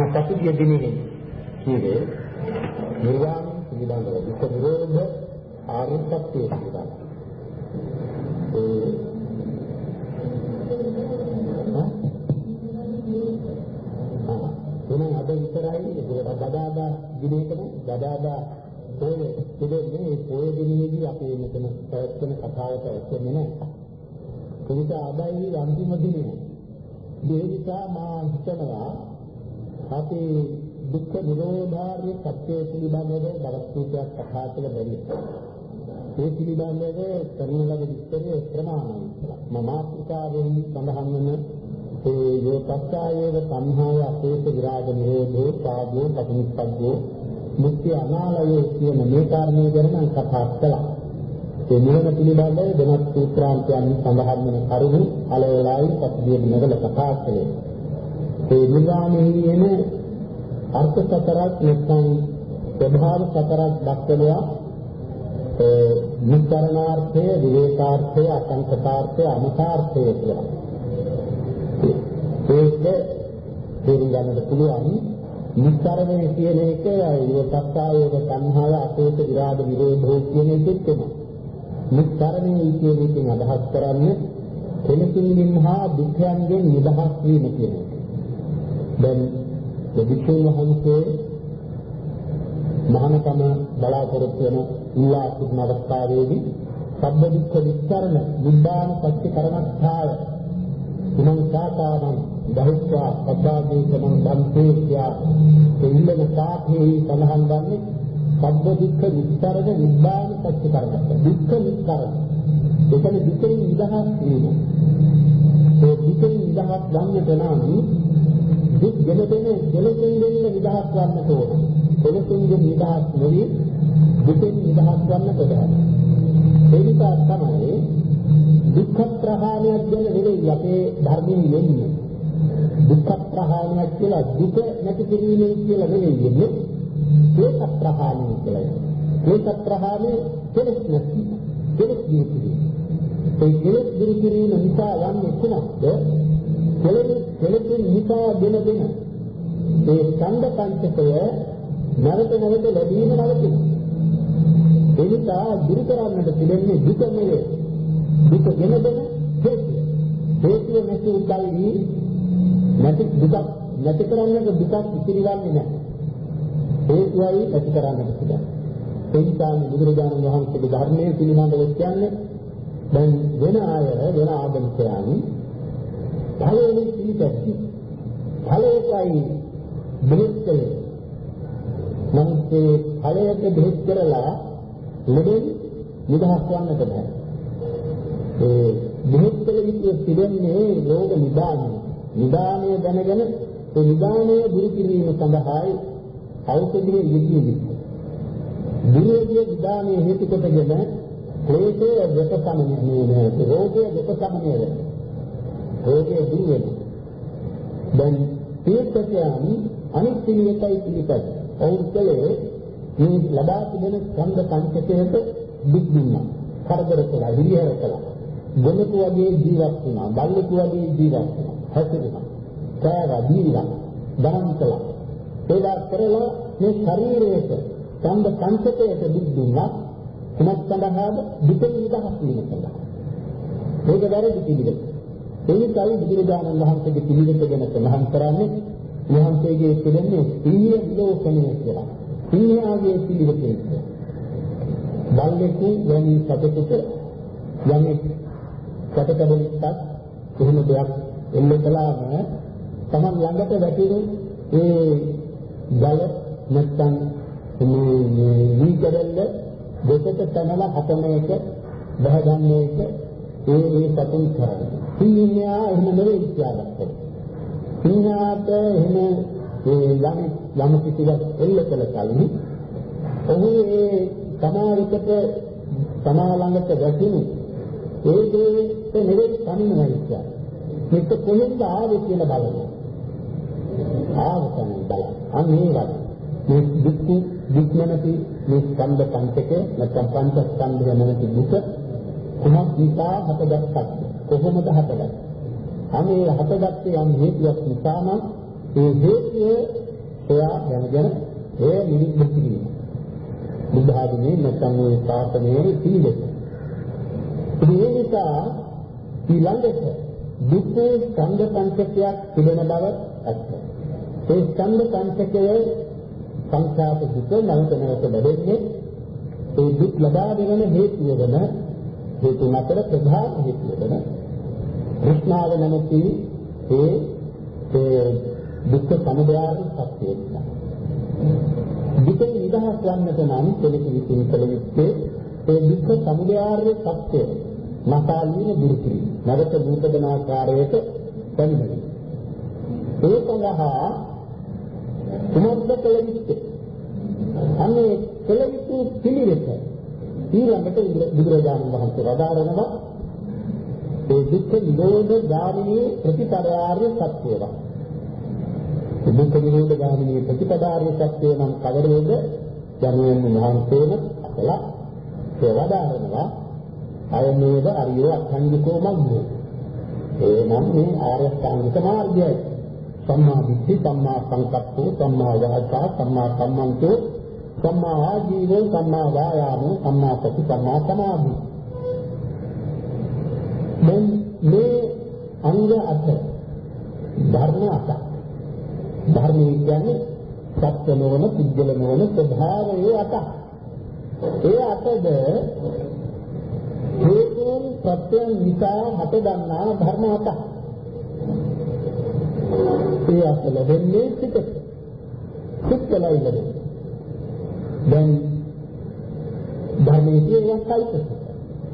මේ පසුගිය දිනේ කීවේ නිර්වාණ පිළිබඳව දුක නිරෝධ ආර්ය සත්‍ය පිළිබඳව. ඒ එහෙනම් අද විතරයි ඒක බදාදා දිනේකම බදාදා පොය දෙන්නේ මේ පොය දිනේදී අපි මෙතන පැවැත්වෙන කතාවට ඇත්තෙන්නේ නැහැ. ඒ නිසා අදයි අන්තිම දිනේ. ඒ නිසා මා හිතනවා අපි දුක්ඛ නිරෝධාර්ය සත්‍ය පිළිබඳව දවස් කිහිපයක් කතා කළ බැරි. ඒ පිළිබඳව කරන ලද විස්තරය ප්‍රමාණයි. මම මාත්‍රිකාවෙන් සඳහන් වන ඒ යෝපස්සායේව සංහාය අපේත විරාග නිරෝධෝ සාධෝ පටිනිස්සග්ගෝ මුක්ති අනාලයේ කියන මේ කාරණේ ගැන මම කතා කළා. ඒ නිවන පිළිබඳව වෙනත් සූත්‍රාන්තයන් සඳහන් වෙන කරුණු අලවලායි පසුගිය දිනවල කතා කළේ. ඒ නිර්වාණයේ එන අර්ථ සතරක් නැත්නම් ස්වභාව සතරක් දක්වනවා ඒ නිස්තරණාර්ථය, විවේකාර්ථය, අසංකතාර්ථය, අමතාර්ථය කියලා. ඒක තේරුම් ගන්නට පුළුවන් නිස්තරණය කියන එක යෝසත්තායෝග සංහාය අපේත විරාග විරෝධෝ කියන එකෙත් වෙනවා. නිස්තරණය කියන එකෙන් අදහස් කරන්නේ කෙලෙසින් හා දුක්ඛයන්ගෙන් නිදහස් වීම කියන එක. දැන් දෙවිතුන් වහන්සේ මහානකම බලාපොරොත්තු වෙන ඉල්ලා සිටින අවස්ථාවේදී සබ්බ දුක්ඛ විස්තරණ නිබ්බාන සත්‍ය කරණස්ථාය ඉමං සාතානං බහිත්වා සබ්බාගේ සමං බන්තේ කියා දෙල්ලම සාඛේ සඳහන් වන්නේ සබ්බ දුක්ඛ විස්තරණ නිබ්බාන සත්‍ය කරණස්ථාය දුක්ඛ විස්තරණ එතන දුකෙන් නිදහස් වීම. ඒ දුකෙන් නිදහස් ගන්නට නම් දුක් ගෙන දෙන කෙලෙසින් දෙන්න නිදහස් ගන්නට ඕන. කෙලෙසින්ගෙන් නිදහස් නොවි දුකෙන් නිදහස් ගන්නට බෑ. ඒ නිසා තමයි දුක්ඛ ප්‍රහාණයක් ගැන නෙවෙයි අපේ ධර්මයේ වෙන්නේ. දුක්ඛ ප්‍රහාණයක් කියලා දුක නැති කිරීමෙන් කියලා නෙවෙයි වෙන්නේ. ඒක ප්‍රහාණය කියලා. ඒක ප්‍රහාණය කෙලෙස් නැති. කෙලෙස් දිනු කිරීම. ඒ කෙලෙස් දිනු කිරීම නිසා යන්නේ කුමක්ද? කෙලෙස් කෙලෙසින් නිසා දෙන දෙන ඒ ඡන්ද පංචකය නැවත නැවත ලැබීම නවතින. ඒ නිසා දුරු කරන්නට පිළිෙන්නේ දුක නෙවේ. දුක ගෙන දෙන හේතුව. හේතුව නැති උදල්වි නැති දුක නැති කරන්නට දුක ඉතිරිවන්නේ නැහැ. හේතුවයි නැති කරන්නට පුළුවන්. ඒ නිසා බුදුරජාණන් වහන්සේගේ ධර්මයේ පිළිබඳව කියන්නේ දැන් වෙන අය වෙන ආගමිකයන් ඵලයේ පිළිපැද්දි ඵලයටයි බෙහෙත් කළේ. නමුත් ඒ ඵලයට බෙහෙත් කරලා ලෙඩෙන් නිදහස් වන්නට බෑ. ඒ බෙහෙත් කළ යුතු පිළිෙන්නේ රෝග නිදානය. නිදානය දැනගෙන ඒ නිදානය දුරු කිරීම සඳහායි ඖෂධයේ යෙදී සිටින දුරේදී නිදානය හේතු කොටගෙන ක්ලේශය දෙක සමනය නේ රෝගය දෙක සමනය. වෙනවා රෝගය දුර වෙනවා. දැන් තීර්ථකයන් අනිත් පිළිවෙතයි පිළිපද. ඔවුන් කලේ මේ ලබා තිබෙන ඡන්ද පංචකයට දුක් දුන්නා. කරදර කළා, විරියර කළා. ගොනුතු වගේ ජීවත් වුණා, බල්ලෙකු වගේ ජීවත් වුණා. හැසිරුණා. කෑවා, දීලා, දරම් කළා. ඒවා කරලා මේ ශරීරයට ඡන්ද පංචකයට දුක් දුන්නා. කුමක් සඳහාද? දුකෙන් නිදහස් වීම සඳහා. ඒක වැරදි පිළිවෙත. ඒකයි බුදුරජාණන් වහන්සේගේ පිළිවෙත ගැන සඳහන් කරන්නේ වහන්සේගේ පිළිෙන්නේ සිහිය විලෝකණය කියලා. සිහියාගේ පිළිවෙතේ. බල්ලෙකු වැනි සතෙකුට යමෙක් සතකඩෙක්ට එහෙම දෙයක් එල්ල කළාම තමන් ළඟට වැටෙන ඒ ගල නැත්තම් මේ වීකරල්ල දෙකට තනලා හතන එක බහගන්න එක ඒ ඒ සතුන් කරන්නේ සිංහයා එහෙම නෙවෙයි කියලාත්. සිංහාට එහෙම ඒ යම් යම් කිසිවක් එල්ල කළ කලින් ඔහු ඒ සමාවිකට තමා ළඟට වැටුණු ඒ දේට නෙවෙයි සමිනවයි කියන්නේ. මේක කොහෙන්ද ආවේ කියලා බලන්න. ආවතන බලන්න. අන්න ඒ වගේ. මේ දුක් දුක් නැති මේ ස්කන්ධ පංචකය නැත්නම් පංච ස්කන්ධය නැති දුක කුමක් නිසා හටගත්තද? කොහොමද හටගන්නේ? අනේ හටගත්තේ යම් හේතුවක් නිසා නම් ඒ හේතුව සොයා දැනගෙන ඒ නිරුද්ධ කිරීම. බුද්ධ ආගමේ නැත්නම් මේ ශාසනයේ පිළිවෙත. ඒ නිසා ඊළඟට දුක්ඛේ ස්කන්ධ පංචකයක් තිබෙන බව ඇත්ත. ඒ ස්කන්ධ පංචකයේ සංඛාත දුක නැවත නැවත ලැබෙන්නේ ඒ දුක් ලබා දෙන හේතුව වෙන හේතු අතර ප්‍රධාන හේතුව වෙන කෘෂ්ණාව නැමැති ඒ ඒ දුක්ඛ සමුදයාරි සත්‍යය නිසා. දුකෙන් නිදහස් වන්නට නම් කෙනෙකු විසින් කළ යුත්තේ ඒ දුක්ඛ සමුදයාරි සත්‍යය මතාලීන දුරු කිරීම. නැවත නූතන ආකාරයට පැමිණෙනවා. ඒ සඳහා කුමක්ද කළ යුත්තේ? අන්නේ කළ යුතු පිළිවෙත ඊළඟට බුදුරජාණන් වහන්සේ වදාරනවා ඒ දුක්ඛ නිරෝධ ගාමිනී ප්‍රතිපදාර්ය සත්‍යය. දුක්ඛ නිරෝධ ගාමිනී ප්‍රතිපදාර්ය සත්‍යය නම් කවරේද? යනුවෙන් මහන්සේම අසලා ඒ වදාරනවා අයමේව අරියෝ අඛණ්ඩිකෝ මග්ගෝ. එනම් මේ ආර්ය අෂ්ටාංගික මාර්ගයයි. සම්මා දිට්ඨි, සම්මා සංකප්පෝ, සම්මා වාචා, සම්මා කම්මන්තෝ, සම්මා ආජීවෝ, සම්මා වායාමෝ, සම්මා සති, සම්මා සමාධි. මේ මේ අංග අට ධර්ම අට. ධර්මයේ කියන්නේ සත්‍ය නොවන, පුද්ගල නොවන ස්වභාවයේ අට. ඒ අටද හේතුන් සත්‍යයන් නිසා හටගන්නා ධර්ම හතක්. ඒ අසල දෙන්නේ සිතට. සිත්ලයි ලැබෙන්නේ. දැන් ධර්මයේ තියෙන සයිතසික.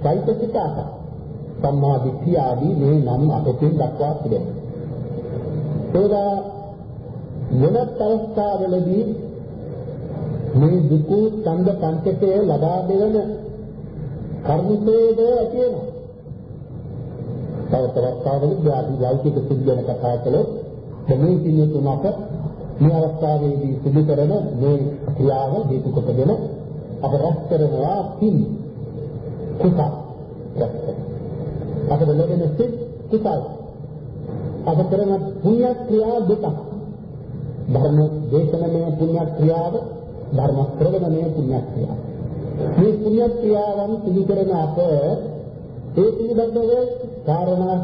සයිතසික අත. සම්මා දිට්ඨිය ආදී මේ නම් අපින් දක්වා තිබෙනවා. ඒවා වෙනත් අවස්ථාවලදී මේ දුකු ඡන්ද පංචකය ලබා දෙවන කර්මිතේද ඇති වෙනවා. තව තවස්තාවලදී ධාතු ලෞකික සිද්ධ වෙන කතා කළොත් මේ සින්නේ තුනක මේ අවස්ථාවේදී සිදු කරන මේ ක්‍රියාව හේතු කොටගෙන අප රැස් කරනවා පින්. කුසල අප ලැබෙන සිත් කුසල. අප කරන පුණ්‍ය ක්‍රියා දෙක ධර්ම දේශනමය පුණ්‍ය ක්‍රියාව ධර්ම ශ්‍රවණමය පුණ්‍ය ක්‍රියාව මේ පුණ්‍ය ක්‍රියාවන් සිදු කරන අප ඒ පිළිබඳව කාරණා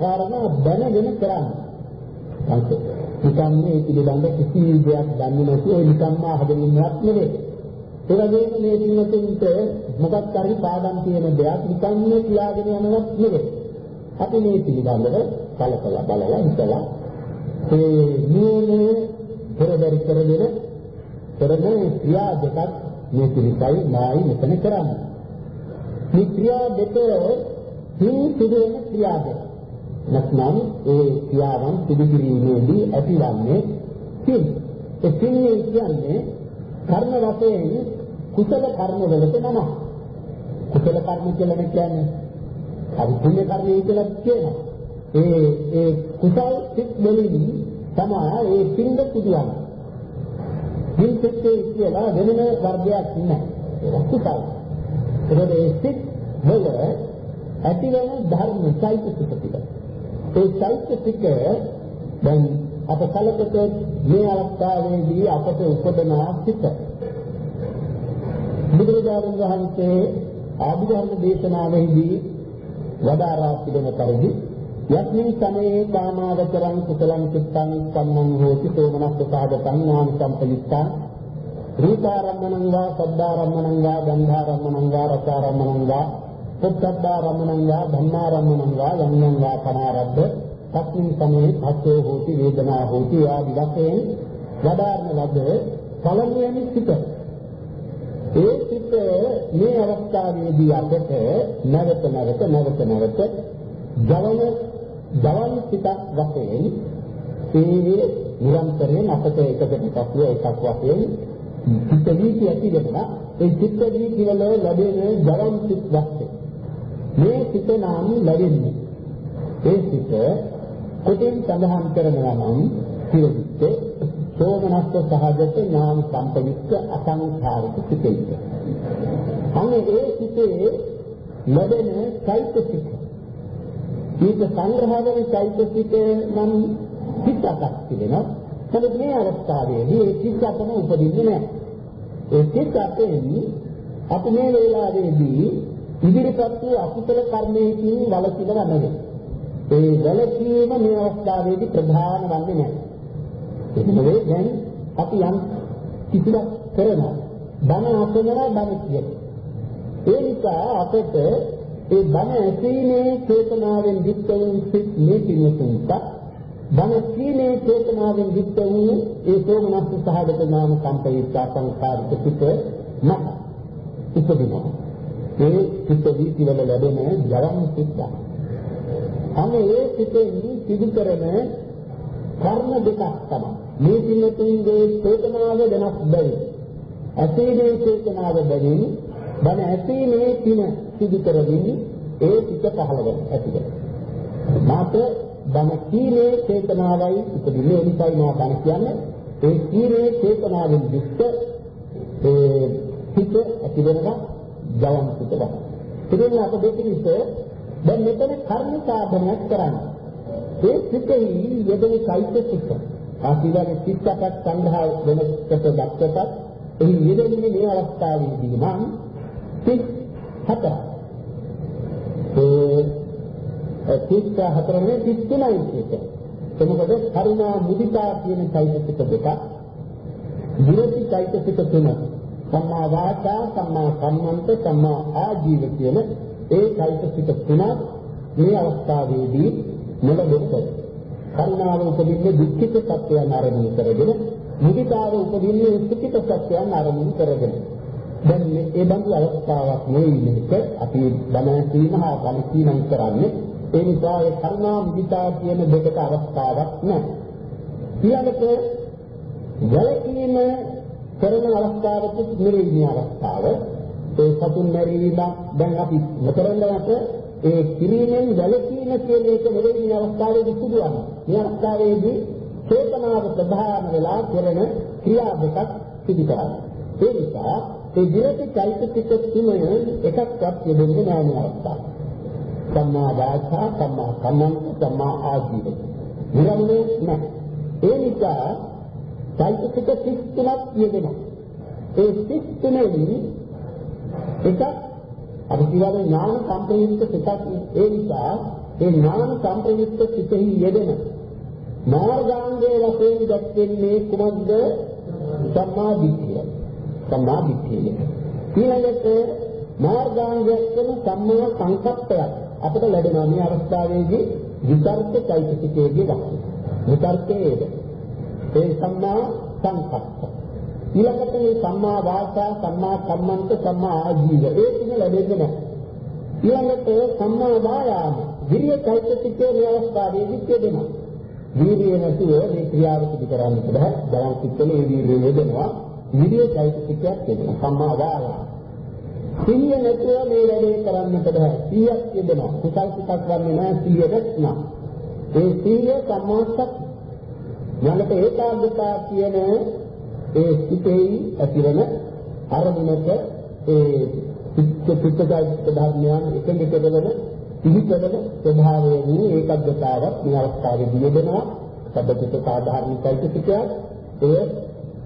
කාරණා දැනගෙන කරන්නේ. අන්ත නිකන් මේ පිළිබඳ කිසි දෙයක් දන්නේ නැතුව නිකන්ම අහගෙන ඉන්නවත් නෙවෙයි. ඒ වගේම මේ දිනතුන්ට මොකක් හරි පාඩම් තියෙන දෙයක් නිකන් කියාගෙන යනවත් නෙවෙයි. අපි මේ පිළිබඳව කලකලා බලලා හිතලා ඒ මේ පෙරදරි කරගෙන කරන ක්‍රියා දෙකක් මේ පිළිසයි මායි මෙතන කරන්නේ. මේ ක්‍රියා දෙක හින් සිදුවෙන ක්‍රියා දෙක. නැත්නම් ඒ ක්‍රියාවන් සිදු කිරීමේදී ඇතිවන්නේ සිල්. ඒ සිල් කියන්නේ කර්ම වශයෙන් කුසල කර්ම වලට නම. කුසල කර්ම කියලා කියන්නේ හරි පුණ්‍ය කර්මය කියලා කියනවා. ඒ ඒ කුසල් සිත් වලින් තමයි ඒ පින්ද සිදුවන්නේ. සිල් සිත්තේ කියලා වෙනම වර්ගයක් නැහැ. ඒක කුසල. ඒකද ඒ සිත් වල ඇතිවන ධර්ම චෛතසික ටික. ඒ චෛතසික දැන් අප කලකට මේ අවස්ථාවේදී අපට උපදන සිත. බුදුරජාණන් වහන්සේ ආධිධර්ම දේශනාවෙහිදී වදාරා තිබෙන පරිදි යස්මින් සමයේ කාමාවචරං කුසලං චිත්තං සම්මන් හෝති සෝමනස්ස සාගතං ඥාන සම්පයුක්තං රූපාරම්මණං වා සද්ධාරම්මණං වා ගන්ධාරම්මණං වා රසාරම්මණං වා පුත්තද්ධාරම්මණං වා ධම්මාරම්මණං වා යම් යම් වා කනාරද්ද තස්මින් සමයේ භක්ඛෝ හෝති වේදනා හෝති ආදි වශයෙන් වදාරන ලද පළමුවෙනි සිත. ඒ සිත මේ අවස්ථාවේදී අපට නැවත නැවත නැවත නැවත ජවන ජවන් සිතක් වශයෙන් ඒ නිරන්තරයෙන් අපට එකකට පසුව එකක් වශයෙන් චිත්ත වීති ඇති වෙනවා. ඒ චිත්ත වීති වල ලැබෙන ජවන් සිත් වශයෙන්. මේ සිත නම් ලැබෙන්නේ ඒ සිත කොටින් සඳහන් කරනවා නම් සිරවිත්තේ සෝමනස්ස සහගත ඥාන සම්පවිච්ච අසංඛාරික සිතේ. අනේ ඒ සිතේ ලැබෙන චෛතසික ඊට සංග්‍රහ වෙන චෛතසික නම් පිටක් තිබෙනවා. නමුත් මේ අවස්ථාවේදී ඒ සිත් අපම උපදින්නේ නැහැ. ඒ සිත් අපෙන් අපි මේ වේලාවේදී ඉදිරිපත් වූ අකුසල කර්මයකින් වළකිනව නෙවෙයි. ඒ වැළකීම මේ අවස්ථාවේදී ප්‍රධාන වන්නේ නැහැ. ඒක නෙවෙයි දැන් අපි යම් කිසිවක් කරනවා. බණ අසනවා බණ කියන. ඒ නිසා අපට ඒ බණ ඇසීමේ චේතනාවෙන් යුක්ත වූ සිත් මේ පිණිසුන්ට බණ කීමේ චේතනාවෙන් යුක්ත වූ ඒ සෝමනස්ස සහගත නාම කම්පිත සංකාරික සිත් නැත. ඉපදිනවා. ඒ සිත් දීතිවල ලැබෙන ජලම් සිත්. අනේ ඒ සිතෙන් සිදු කරන කර්ම දෙකක් තමයි. මේ පිළිතුරුගේ චේතනාව වෙනස් බැරි. ඇසීමේ චේතනාව බැරි බණ ඇසීමේ පින සිදු කරමින් ඒ සිත පහළ වෙන ඇති වෙන. මාත්‍ර බණ කීමේ චේතනාවයි ඉදිරියේ ඒ නිසායි මා බණ කියන්නේ ඒ කීමේ චේතනාවෙන් යුක්ත ඒ සිත ඇති වෙනවා ජයම් සිට ගන්න. ඉතින් අප දෙපිරිස දැන් මෙතන කර්ම සාධනයක් කරන්නේ. ඒ සිටෙහි යෙදෙන চৈতසික ආසීවන සිත්පත් සංඝා වෙනස්කත දක්වපත් එහි යෙදෙන්නේ මේ අවස්ථාවේදී නම් සිත් හතර. ඒ සිත් හතරනේ සිත් තුනයි කියන්නේ. එතකොට කරුණා මුදිතා කියන চৈতසික දෙක විරති চৈতසික තුනක් සම්මා වාචා සම්මා කම්මන්ත සම්මා ආජීව කියන ඒ চৈতසික තුන මේ අවස්ථාවේදී මොළදෙත් කරුණාව උපදින්නේ දුක්ඛිත සත්‍යයන් ආරම්භ කරගෙන මුදිතාව උපදින්නේ සුඛිත සත්‍යයන් ආරම්භ කරගෙන. දැන් මේ බඳු අවස්ථාවක් නෙවෙයි මේක අපි බණ සීම හා බණ සීමන් කරන්නේ. ඒ නිසා ඒ කරුණා මුදිතා කියන දෙකට අවස්ථාවක් නැහැ. ඊළඟට යලකීම කරන අවස්ථාවට නිරේධි අවස්ථාව ඒ සතුන් මැරීම දැන් අපි මෙතරඳකට ඒ කිරීමෙන් වැළකීම කියන එක නෙවෙයි මේ අවස්ථාවේදී සිදුවන්නේ. මේ අවස්ථාවේදී චේතනාව ප්‍රධාන වෙලා කරන ක්‍රියා දෙකක් සිදු කරන්නේ. ඒ නිසා ඒ විරති චෛතසික තුනෙන් එකක්වත් යෙදෙන්නේ නැහැ මේ අවස්ථාව. සම්මා වාචා, සම්මා කම්මන්ත, සම්මා ආජීව. නිරන්නේ නැහැ. ඒ නිසා චෛතසික 33ක් යෙදෙනවා. ඒ 33 එකක් අපි කියවනේ ඥාන සම්ප්‍රයුක්ත සිතක් ඒ නිසා ඒ ඥාන සම්ප්‍රයුක්ත සිතෙහි යෙදෙන මාර්ගාංගයේ වශයෙන් දැක්වෙන්නේ කුමක්ද? සම්මා දිට්ඨිය. සම්මා දිට්ඨිය ඊළඟට මාර්ගාංගයක් වෙන සම්මා සංකප්පයක් අපිට ලැබෙනවා. මේ අවස්ථාවේදී විතර්ක චෛතසිකයේදී වශයෙන් විතර්කයේද? ඒ සම්මා සංකප්ප ඊළඟට මේ සම්මා වාචා, සම්මා කම්මන්ත, සම්මා ආජීව ඒ තුන ලැබෙන්නේ නැහැ. ඊළඟට සම්මා වායාම, විරිය චෛතසිකයේ මේ අවස්ථාවේදී කියදෙනවා. වීර්යය නැතුව මේ ක්‍රියාව සිදු කරන්න බෑ. බලන් සිත්තේ වීර්යය යෙදෙනවා. විරිය චෛතසිකයක් කියදෙනවා. සම්මා වායාම. සිහිය නැතුව මේ වැඩේ කරන්නට බෑ. සිහියක් යෙදෙනවා. කුසල් සිතක් වන්නේ නැහැ සිහිය නැත්නම්. ඒ සිහිය සම්මා සති. ඊළඟට ඒකාග්‍රතාව කියන ඒ සිතෙහි ඇතිවන අරමුණක ඒ චිත්ත චිත්තජාතික ධර්මයන් එකඟ කරගෙන පිළිපදන ස්වභාවය වූ ඒකග්ගතාවක් මේ අවස්ථාවේදී යෙදෙනවා සබ්බචිත්ත සාධාරණ චෛතසිකය ඒ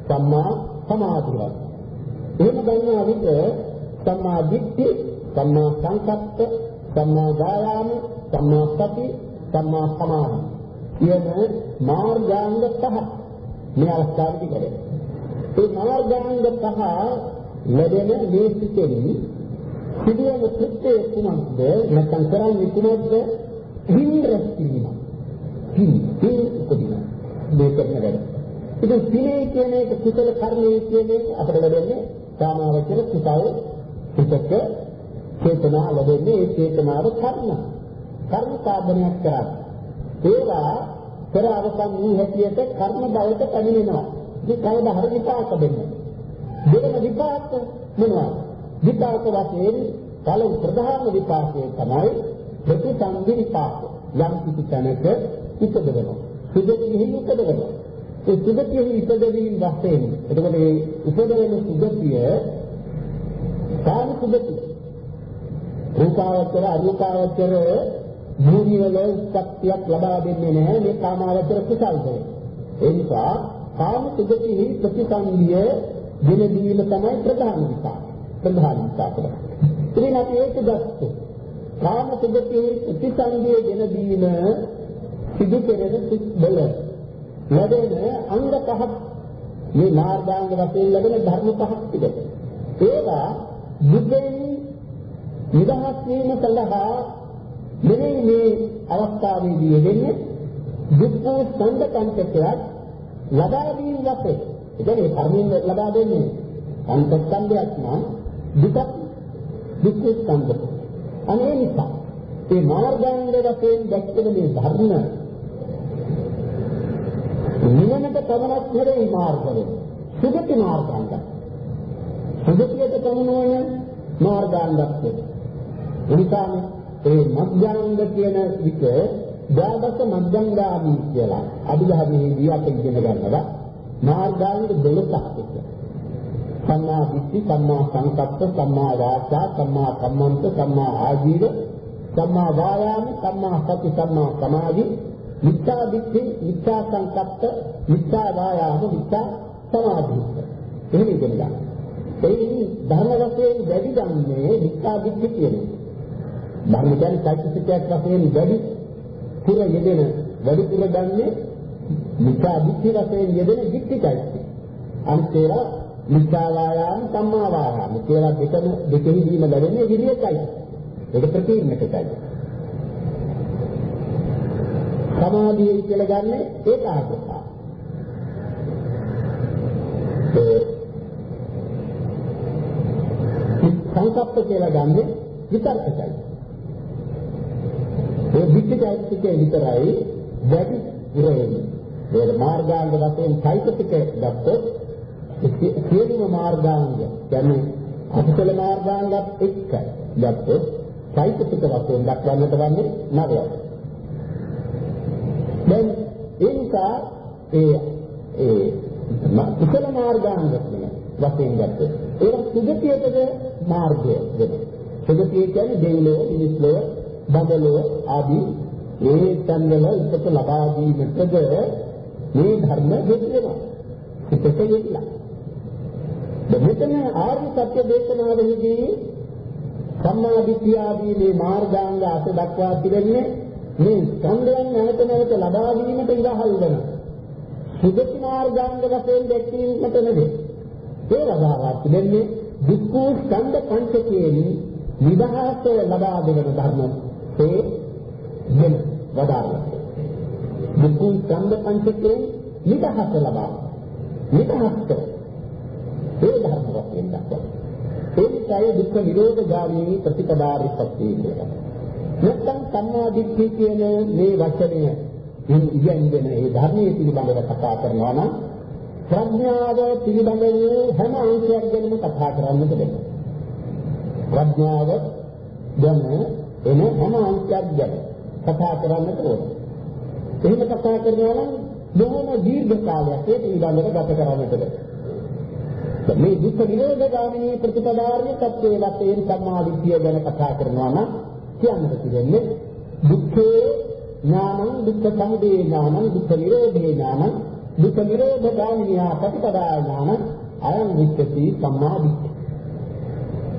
සම්මා සමාධිය. එහෙම ගන්නා විට සම්මා දිට්ඨි, සම්මා සංකප්ප, සම්මා වායාම, සම්මා සති, සම්මා සමාධි. කියන මාර්ගාංග පහ. මේ අවස්ථාවේදී කරේ. ඒ මාර්ගාංග පහ ලැබෙන මේ සිතෙන් සිදුවන කෘත්‍යය කුමක්ද? නැත්නම් කරන්නේ කුමක්ද? හිඳරස් කිරීම හිඳ හිඳ උපදින. මේ කරන වැඩ. ඉතින් සිනේ කියන එක කුසල කර්මයේ කියන එක අපිට ලැබෙන්නේ සාමාවචර කුසල හිතක චේතනා ලැබෙන්නේ ඒ චේතනාව කර්ම. කර්ම සාධනයක් කරා. ඒවා පෙර අවසන් වූ හැටියට කර්ම බවට පැමිණෙනවා ඉතින් කවදා හරි විපාක දෙන්නේ. දෙවන විපාක මොනවද? විපාක වශයෙන් පළමු ප්‍රධාන විපාකය තමයි ප්‍රතිසන්දි විපාක. යම් කිසි තැනක ඉපදෙනවා. සුගතියෙහි ඉපදෙනවා. ඒ සුගතියෙහි ඉපදෙමින් වශයෙන් එතකොට මේ ඉපදෙන සුගතිය කාම සුගතිය. රූපාවචර අරූපාවචර භූමිය වල උත්පත්තියක් ලබා දෙන්නේ නැහැ මේ කාමාවචර කුසල්ද. ඒ නිසා කාම සුගතිහි ප්‍රතිසන්දිය දින දීම තමයි ප්‍රධාන විකාර. ප්‍රධාන විකාර. ඉතින් අපි ඒක ගත්තොත් කාම සුගතිහි ප්‍රතිසන්දිය දින දීම සිදු කෙරෙන බල ලැබෙන අංග පහක් මේ මාර්ගාංග වශයෙන් ලැබෙන ධර්ම පහක් තිබෙනවා. ඒවා දුකෙන් නිදහස් වීම සඳහා මෙවැනි මේ අවස්ථාවේදී යෙදෙන්නේ දුක් ස්කන්ධ පංචකයක් ලබා දීම වශයෙන්. ඒ කියන්නේ කර්මයෙන් ලබා දෙන්නේ පංචස්කන්ධයක් නම් දුක දුක් ස්කන්ධ. අනේ නිසා මේ මාර්ගාංග වශයෙන් දැක්කෙන මේ ධර්ම නිවනට පමණක් නෙවෙයි මාර්ගය. සුගති මාර්ගාංග. සුගතියට පමණවන මාර්ගාංගයක්. එනිසානේ ඒ මධ්‍යාංග කියන විට ද්වාදස මධ්‍යංගාමී කියලා අභිධර්මයේදී අපි ඉගෙන ගන්නවා මාර්ගාංග 12ක් කියලා. සම්මා දිට්ඨි, සම්මා සංකප්ප, සම්මා වාචා, සම්මා කම්මන්ත, සම්මා ආජීව, සම්මා වායාම, සම්මා සති, සම්මා සමාධි, මිත්‍යා දිට්ඨි, මිත්‍යා සංකප්ප, මිත්‍යා වායාම, මිත්‍යා සමාධි. එහෙම ඉගෙන ගන්න. ඒ ධර්ම වශයෙන් වැඩි ගන්නේ මිත්‍යා දිට්ඨි කියන්නේ. ධර්ම කියන්නේ චෛතසිකයක් වශයෙන් වැඩි පුර යෙදෙන වැඩි පුර ගන්නේ මිත්‍යා දිට්ඨි වශයෙන් යෙදෙන දිට්ඨි චෛතසික. අනිත් ඒවා මිත්‍යා වායාම සම්මා වායාම කියලා දෙකම දෙකෙහිදීම ලැබෙන්නේ විරියයි. ඒක ප්‍රතිඥකයි. සමාධිය කියලා ගන්න ඒකාග්‍රතාව. ඒ සංකප්ප කියලා ගන්න විතර්කයි. ඒ විචිතයිසිකේ විතරයි වැඩි ඉරෙන්නේ. ඒ මාර්ගාංග වශයෙන් චෛතසික ගත්තොත් සියලුම මාර්ගාංග කියන්නේ අකුසල මාර්ගාංගත් එක්ක ගත්තොත් චෛතසික වශයෙන් දක්වන්නට වන්නේ නවයක්. දැන් ඒ නිසා ඒ ඒ කුසල මාර්ගාංග වශයෙන් ගත්තොත් ඒක සුගතියටද මාර්ගය වෙනවා. සුගතිය කියන්නේ දෙවිලෝ, මිනිස්ලෝ, බඹලෝ ආදී ඒ තන්වල උපත ලබා දීමටද මේ ධර්ම හේතු වෙනවා. හිතට යෙදලා. මෙතන ආර්ය සත්‍ය දේශනාවෙහිදී සම්මා දිට්ඨිය ආදී මේ මාර්ගාංග අත දක්වා තිබෙන්නේ මේ ස්කන්ධයන් නැවත නැවත ලබා ගැනීමට ඉඩහල් වෙන සුගති මාර්ගාංග වශයෙන් දැක්වීමට නෙවේ. ඒ වගාවක් තිබෙන්නේ දුක්ඛ ස්කන්ධ පංචකයෙන් නිදහස ලබා දෙන ධර්ම ඒ වෙන වදාරලා. දුක්ඛ ස්කන්ධ පංචකයෙන් නිදහස ලබා නිදහස් කර ඒ ධර්ම වශයෙන් දක්වනවා. ඒකයි දුක්ඛ නිරෝධ ගාමී ප්‍රතිපදාරිපත්‍ය කියලා. නැත්නම් සම්මා දිට්ඨිය කියන මේ වචනය ඉගෙනගෙන ඒ ධර්මයේ පිළිබඳව කතා කරනවා නම් ප්‍රඥාව පිළිබඳව හැම අංශයක් ගැනම කතා කරන්නට වෙනවා. ප්‍රඥාව ගැන එන හැම අංශයක් ගැන කතා කරන්නට ඕනේ. එහෙම කතා කරනවා නම් බොහොම දීර්ඝ කාලයක් ඒ පිළිබඳව ගත කරන්නට වෙනවා. මේ දුක්ඛ නිරෝධ ගාමිනී ප්‍රතිපදාර්ය තත්ත්වයේ වශයෙන් සම්මාදිට්ඨිය ගැන කතා කරනවා නම් කියන්නට තිබෙන්නේ දුක්ඛේ ඥානං දුක්ඛ සමුදය ඥානං දුක්ඛ නිරෝධේ ඥානං දුක්ඛ නිරෝධ ගාමිනී ප්‍රතිපදා ඥානං අයං විච්ඡති සම්මාදිට්ඨිය.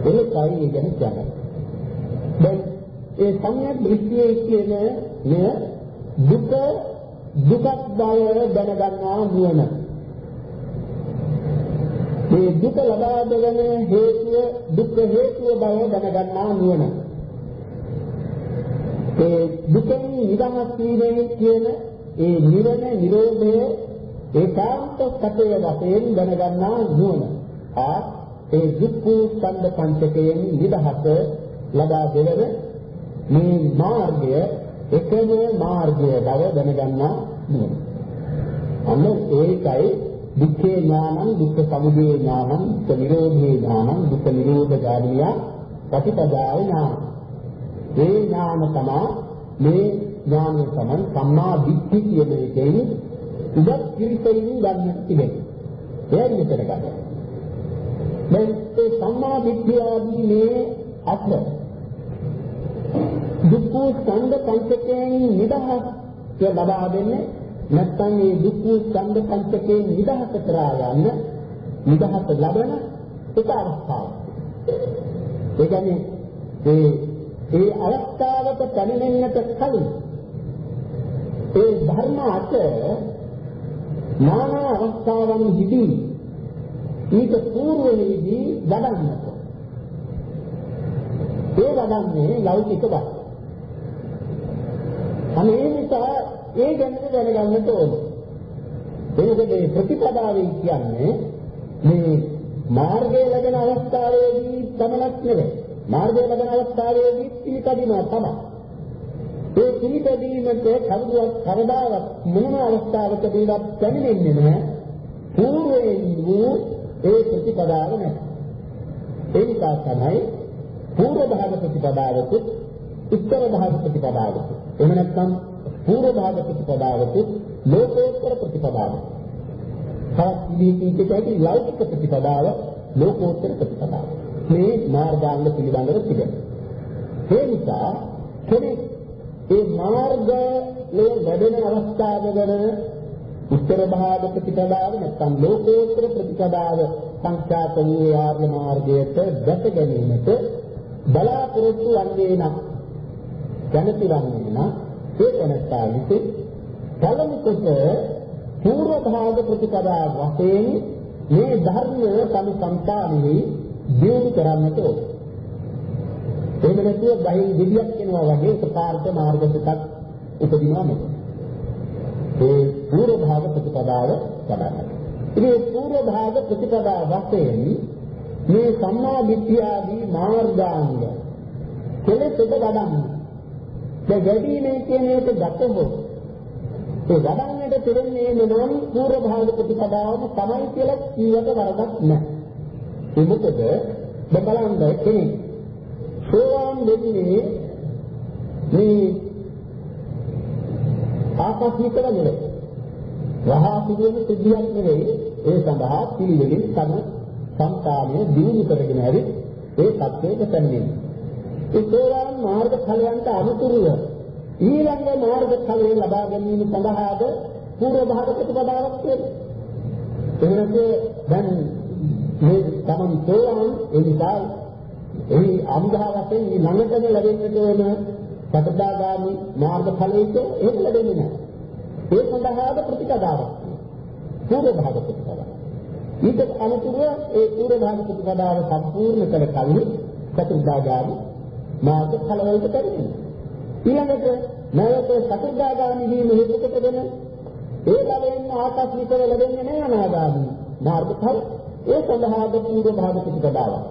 ඒකයි ගැන කියන්නේ. දැන් ඒ සම්‍යක් දෘෂ්ටියේ කියන මෙය දුක දුකක් බව දැනගන්නා නුවණ මේ දුක ලබා දෙන හේතුව දුක් හේතුව බව දැනගන්නා නුවණ. ඒ දුකෙන් නිදහස් වීමේ කියන ඒ නිවන නිරෝධය ඒකාන්ත සත්‍ය වශයෙන් දැනගන්නා නුවණ. ආ ඒ දුක් ස්කන්ධ පංචකයෙන් නිදහස ලබා දෙන මේ මාර්ගය එකම මාර්ගය බව දැනගන්නා නුවණ. අන්න ඒකයි දුක්ඛේ ඥානං දුක්ඛ සමුදය ඥානං දුක්ඛ නිරෝධේ ඥානං දුක්ඛ නිරෝධ ගාමිනිය ප්‍රතිපදාය ඥාන. ඒ ඥාන තමයි මේ ඥාන තමයි සම්මා දිට්ඨි කියන එකෙන් ඉවත් පිළිපෙලින් ගන්න තිබෙන්නේ. ඒ විතර ගන්න. දැන් ඒ සම්මා දිට්ඨිය ආදී මේ අත්‍ය දුක්ඛ ස්කන්ධ පංචකයෙන් නිදහස් ලබා දෙන්නේ නැත්නම් මේ දුක් ඡන්ද පංචකේ නිදහස කරා යන්න නිදහස ලබන එක අවස්ථාවක්. ඒ කියන්නේ ඒ ඒ අවස්ථාවට පැමිණෙන්නට කලින් ඒ ධර්ම අත නානා අවස්ථාවන් හිදී ඊට పూర్වෙහිදී වඩන්නට. ඒ වඩන්නේ ලෞකික බව. අනේ ඒ නිසා ඒ ගැන දැනගන්න ඕනේ. එනකොට මේ ප්‍රතිපදාවේ කියන්නේ මේ මාර්ගය ලැබෙන අවස්ථාවේදී පමණක් නෙවෙයි. මාර්ගය ලැබෙන අවස්ථාවේදී පිළිපදිනවා තමයි. ඒ පිළිපැදීමට කවුරුවත් කරදාවත් මොන අවස්ථාවකදීවත් පැමිණෙන්නේ නැහැ. పూర్වයෙන් වූ ඒ ප්‍රතිපදාව නැහැ. ඒ නිසා තමයි పూర్ව භාග ප්‍රතිපදාවකුත් උත්තර භාග ප්‍රතිපදාවකුත් එහෙම නැත්නම් పూర్ව භාග ප්‍රතිපදාවකුත් ලෝකෝත්තර ප්‍රතිපදාවකුත්. තවත් විදිහකින් කියතයි ලෞකික ප්‍රතිපදාව ලෝකෝත්තර ප්‍රතිපදාව. මේ මාර්ගාංග පිළිබඳව තිබෙනවා. ඒ නිසා කෙනෙක් ඒ මාර්ගයේ වැඩෙන අවස්ථාව ගැන උත්තර භාග ප්‍රතිපදාව නැත්නම් ලෝකෝත්තර ප්‍රතිපදාව සංඛ්‍යාත වූ ආර්ය මාර්ගයට දැක ගැනීමට බලාපොරොත්තු වන්නේ නම් කැමති වන්නේ නම් ඒ තැනත්තා විසින් පළමු කොට පූර්ව භාග ප්‍රතිපදාව වශයෙන් මේ ධර්මය තම සංකාමෙහි දියුණු කරන්නට ඕනේ. එහෙම නැතුව ගහින් ගෙඩියක් වෙනවා වගේ එකපාරට මාර්ග දෙකක් උපදිනවා නෙවෙයි. ඒ පූර්ව භාග ප්‍රතිපදාව තමයි. ඉතින් පූර්ව භාග ප්‍රතිපදාව වශයෙන් මේ සම්මා දිට්ඨියාදී මාර්ගාංග කෙලෙසද වඩන්නේ. ඒ වැඩිමේ කියන එක ගතහොත් ඒ වඩන්නට තිරන්නේ නම් පූර්ව භාග ප්‍රතිපදාවම තමයි කියලා කීවට වරදක් නැහැ. ඒ මොකද බලන්න කෙනෙක් සෝවාන් වෙන්නේ මේ ආකස්මිකව නෙවෙයි. වහා සිදුවෙන සිද්ධියක් නෙවෙයි. ඒ සඳහා පිළිවෙලින් තම සංකාමය දිනු කරගෙන හරි ඒ தත්වයට පැමිණෙනවා. ඒ සෝවාන් මාර්ග ඵලයන්ට අනුතුරුව ඊළඟ මාර්ග ඵලය ලබා ගැනීම සඳහාද පූර්ව භාග ප්‍රතිපදාවක් තියෙනවා. එහෙනම් දැන් මේ තමන් සෝවාන් ඒ නිසා එහි අනුගහ වශයෙන් ළඟටම ලැබෙන්නට ඕන සතරදාගාමි මාර්ග ඵලයක ඒක ලැබෙන්නේ නැහැ. ඒ සඳහාද ප්‍රතිපදාවක්. පූර්ව භාග ප්‍රතිපදාව. ඊට අනුතුරුව ඒ පූර්ව භාග ප්‍රතිපදාව සම්පූර්ණ කළ කලින් සතරදාගාමි මාර්ග ඵලවලට පැමිණෙනවා. ඊළඟට නැවත සතරදාගාමි වීම හේතු කොටගෙන ඒ බලයෙන් ආකස්මිකව ලැබෙන්නේ නැහැ අනාගාමි මාර්ග ඵල. ඒ සඳහාද පූර්ව භාග ප්‍රතිපදාවක්.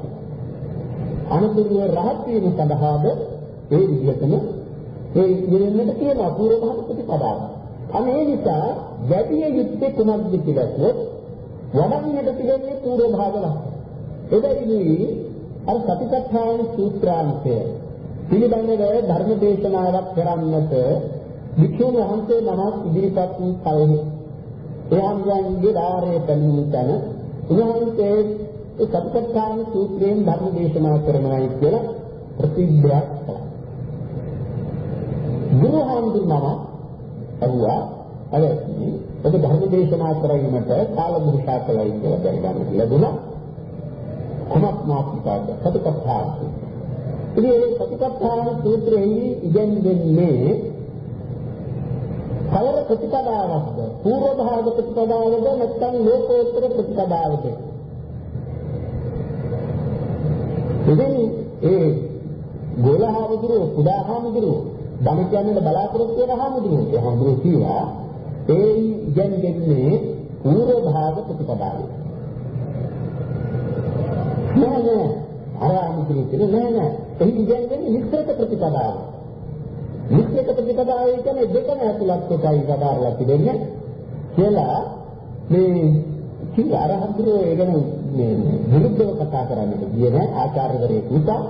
අනුතුරුව රහත් වීම සඳහාද ඒ විදිහටම ඒ නිවෙන්නට තියෙන අපූර්ව භාග ප්‍රතිපදාව. අනේ ඒ නිසා වැඩි යුත්තේ කුමක්ද කියලා කිව්වොත් වඩන්නට තිබෙන්නේ පූර්ව භාග ලක්ෂණ. එබැවිනි අර සතිපට්ඨාන සූත්‍රාංශය පිළිබඳව ධර්ම දේශනාවක් කරන්නට වික්ෂුන් වහන්සේ නමක් ඉදිරිපත් වූ කලෙහි එයන්ගන්ගේ ධාරයේ පැමිණි තැන උන්වහන්සේ ඒ සතිපට්ඨාන සූත්‍රයෙන් ධර්ම දේශනා කරනවායි කියලා ප්‍රසිද්ධයක් කළා. ගුරුහාමුදුරුවම අහුවා අවැසි ඔබ ධර්ම දේශනා කරවීමට කාල මුහුසා කළයි කියලා දැනගන්න ලැබුණා. කොමත් මාත්‍රිකාද සතිපට්ඨාන ඉතින් මේ සතිපට්ඨාන සූත්‍රයේ ඉගෙනගන්නේ කවර ප්‍රතිපදාවක්ද? පූර්ව භාග ප්‍රතිපදාවද නැත්නම් ලෝකෝත්තර ප්‍රතිපදාවද? ඉතින් ඒ ගෝලහාමුදුරුවෝ කුඩාහාමුදුරුවෝ ධම කියන්නේ බලාපොරොත්තු වෙන හාමුදුරුවෝ. ඒ හාමුදුරුවෝ කියනවා ඒ ඉගෙනගන්නේ පූර්ව භාග ප්‍රතිපදාවයි. නෑ නෑ අර හාමුදුරුවෝ කියන්නේ නෑ නෑ ඒ ඉගෙනගන්නේ නිස්සක ප්‍රතිපදාව. නිස්සක ප්‍රතිපදාව කියන්නේ දෙකම ඇතුළත් කොටයි සදාරලා තිබෙන්නේ කියලා මේ කිව්ව අර හාමුදුරුවෝ ඒ ගැන මේ විරුද්ධව කතා කරන්නට ගියේ නෑ ආචාර්යවරයෙකු නිසා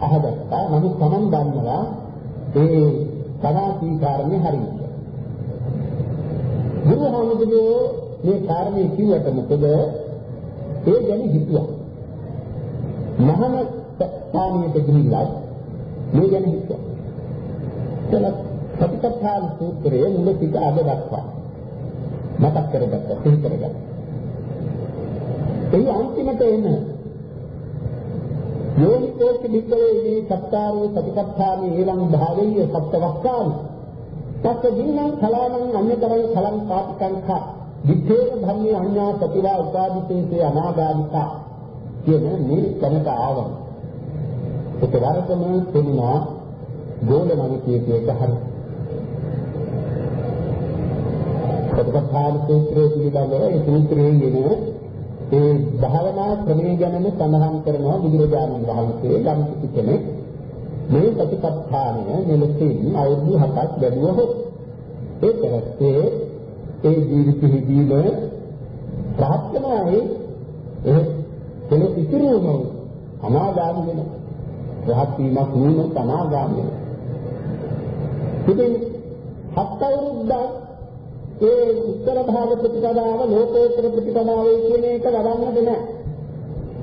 අහගත්තා නමුත් Taman දන්නවා ඒ සදාසී කාරණේ හරියට. බුදුහාමුදුරුවෝ මේ කාරණේ කිව්වට මොකද ඒ ගැන හිතුවා. මහාන ස්ථානියට ගිහිල්ලා මේ ගැන හිතුවා. එතන සතිපට්ඨාන සූත්‍රයේ මුල සිට අද දක්වා මතක් කරගත්ත සිහි කරගත්ත. ඒ අන්තිමට එන යෝනිකෝච විද්දේ මේ සත්‍යාරෝ සතිපට්ඨානේ ඊළඟ භාවයේ සත්‍යවස්ථාන. තත් දිනං කලාමං අඤ්‍යතරං කලං පාටිකංඛා විත්තේන ධම්මේ අඤ්ඤා සතිවා උපාදිතේසේ අනාගාමිකා කියන මේ තැනට ආවම ඒක වරකම තෙමුණා ගෝල නමිතේ එක හරි. සතිපට්ඨාන සූත්‍රයේ පිළිබඳව ඒ සූත්‍රයේ යෙදෙන ඒ භාවනා ක්‍රමයේ ගැනම සඳහන් කරනවා බුදුරජාණන් වහන්සේ යම් කිසි කෙනෙක් මේ සතිපට්ඨානය මෙලෙසින් අවුරුදු 7ක් වැඩුවහොත් ඒ තරත්තේ ඒ ජීවිතෙහිදීම ප්‍රාර්ථනායි ඒ කෙනෙක් ඉතිරිවම අනාගාමී වෙනවා. රහත් වීමක් නුන අනාගාමී වෙනවා ඉතින් හත් අවුරුද්දක් ඒ උත්තර භාග ප්‍රතිපදාව ලෝකෝත්තර ප්‍රතිපදාවේ කියන එක ගවන්නට නෑ.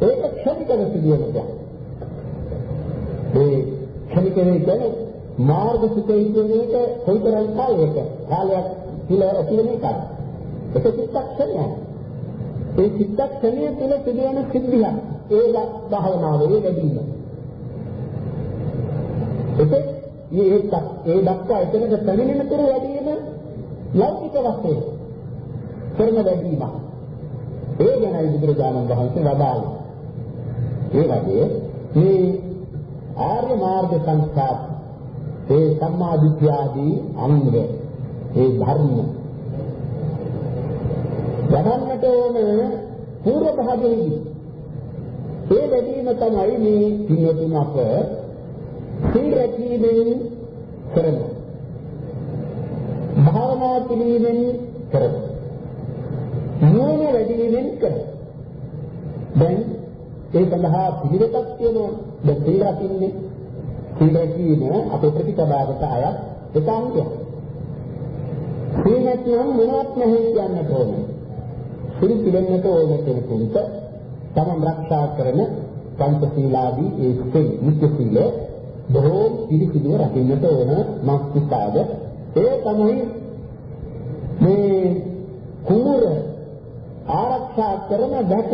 ඒක ක්ෂණිකව සිදුවෙන දෙයක්. ඒ ක්ෂණිකවේ කියන්නේ මාර්ග සුඛය කියන එක කොයිතරම් කාලයක කාලයක් කියලා ඇති වෙන එකක්. ඒක චිත්තක්ෂණයක්. ඒ චිත්තක්ෂණය තුළ සිදුවන සිද්ධියක්. ඒ භාවනාවේ වැඩිම. ඒක මේ ඒ දක්වා එතනට පැමිණෙන තුරු වැඩිම ලෞකික වශයෙන් කරන වැඩිම ඒ ගැනයි බුදුරජාණන් වහන්සේ වදාළේ. ඒ වගේ මේ ආර්ය මාර්ග සංස්කාර ඒ සම්මා දිට්ඨියදී අංග ඒ ධර්ම යවන්නට ඕන පූර්ව භාගයේදී ඒ වැඩිම තමයි මේ පින්වතුන් අප සීල රැකීමෙන් කරන්නේ භාවනා කිරීමෙන් කරන. නුවණ වැඩි වීමෙන් කරන. දැන් ඒ සඳහා පිළිවෙතක් තියෙනවා. දැන් සීල රකින්නේ සීල රැකීම අපේ ප්‍රතිපදාවට අයත් එක අංගයක්. සීල නැත්නම් මොනවත් නැහැ කියන්නට ඕනේ. සීල පිළිවෙන්නට ඕනේ කෙනෙකුට තමන් ආරක්ෂා කරන පංචශීලාදී ඒ සීල නිත්‍ය සීල බොහෝ පිළිසිදුව රකින්නට ඕන මාස්තිකාද ඒ තමයි මේ කුමර ආරක්ෂා කරන දැක.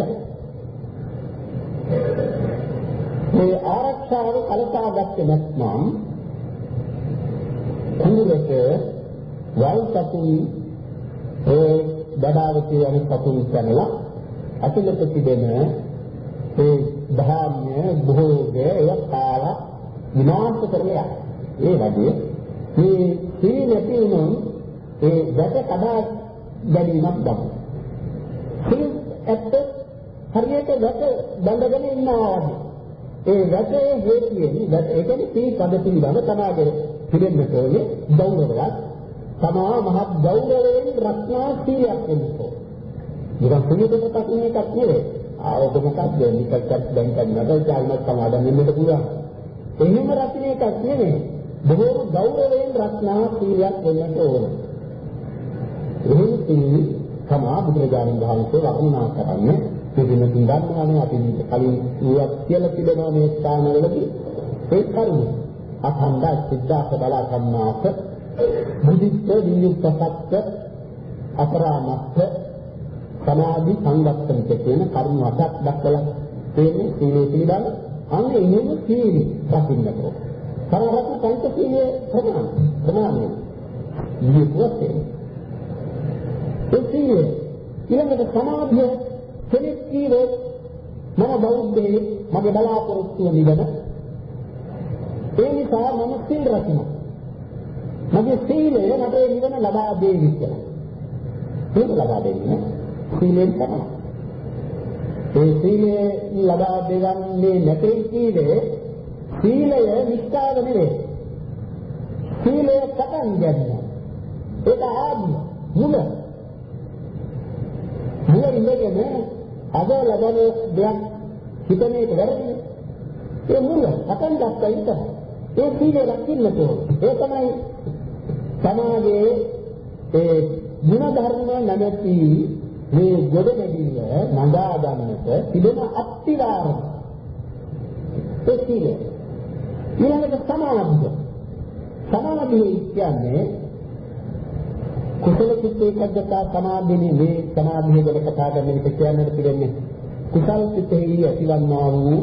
මේ ආරක්ෂාව කලසා ගත්තේ නැත්නම් කුමරට වල් සතුන් ඒ බඩාවකේ යන සතුන් කරලා අතුලත තිබෙන ඒ ධාන්‍ය භෝග එය කාලා විනාශ කරලා ඒ වගේ මේ සී නැති වුණොත් ඒ වැට කඩා ගැනීමක් ගන්න. සී ඇත්ත හරියට වැට බඳගෙන ඉන්නවා වගේ. ඒ වැටේ හේතියෙන් වැට ඒ කියන්නේ සී පද පිළිබඳ තමාගේ පිළිෙන්නට ඕනේ ගෞරවයක්. තමා මහත් ගෞරවයෙන් රත්නා සීලයක් වෙන්නකෝ. ඉතින් සීලෙක තකින් එකක් නෙවෙයි. ආවද මොකක්ද නිකල්පත් දැන් කරනකොට චාල්මත් සමාදන් වෙන්නට පුළුවන්. එහෙම රකින්න එකක් නෙවෙයි. බොහෝ ගෞරවයෙන් රත්නා සීලයක් වෙන්නට ඕන. එහෙම සීල් තමා බුදුරජාණන් වහන්සේ වර්ණනා කරන්නේ පිළිම තුන්දන්නානේ අපි කලින් ඌවක් කියලා තිබෙනවා මේ ස්ථානවලදී ඒ කරුණ අඛණ්ඩ සිද්ධාස බල සම්මාස බුද්ධිත්ව විඤ්ඤුක්තසත්ත්ව අපරාමත්ත සමාධි සංගත්තන කියන කරුණ අටක් දක්වලා තියෙන්නේ සීලේ පිළිබඳ අන්න එහෙම සීල රකින්නට ඕන. සමහරක් පංචශීලයේ ප්‍රමාණ ප්‍රමාණය. නියුත් ඒ සීලය ඊළඟට සමාධිය කෙනෙක් කීවේ මම බෞද්ධයෙක් මගේ බලාපොරොත්තුව නිවන. ඒ නිසා මම සීල රකිනවා. මගේ සීලය මට නිවන ලබා දෙවි කියලා. ඒක ලබා දෙන්නේ සීලෙන් තමයි. ඒ සීලය ලබා දෙවන්නේ නැtei කීවේ සීලය නිස්සාර නෙවෙයි. සීලය පටන් ගන්න. ඒක ආදි මුල. මුල ඉඳගෙන අද ලබන දෙයක් හිතන එක වැරදි. ඒ මුල පටන් ගත්තා ඉතින්. ඒ සීලය රකින්න ඕන. ඒ තමයි සමාජයේ ඒ ಗುಣ ධර්ම නැමැති මේ ගොඩනැගිල්ල නඳා ගන්නට තිබෙන අත්තිවාරම. ඒ සීලය ඊළඟට සමාධිය. සමාධිය කියන්නේ කුසල චිත්ත ඒකග්ගතා සමාධියේ මේ සමාධිය ගැන කතා කරන විට කියන්නට පිළිෙන්නේ කුසල් චිත්තෙහි ඇතිවන්නා වූ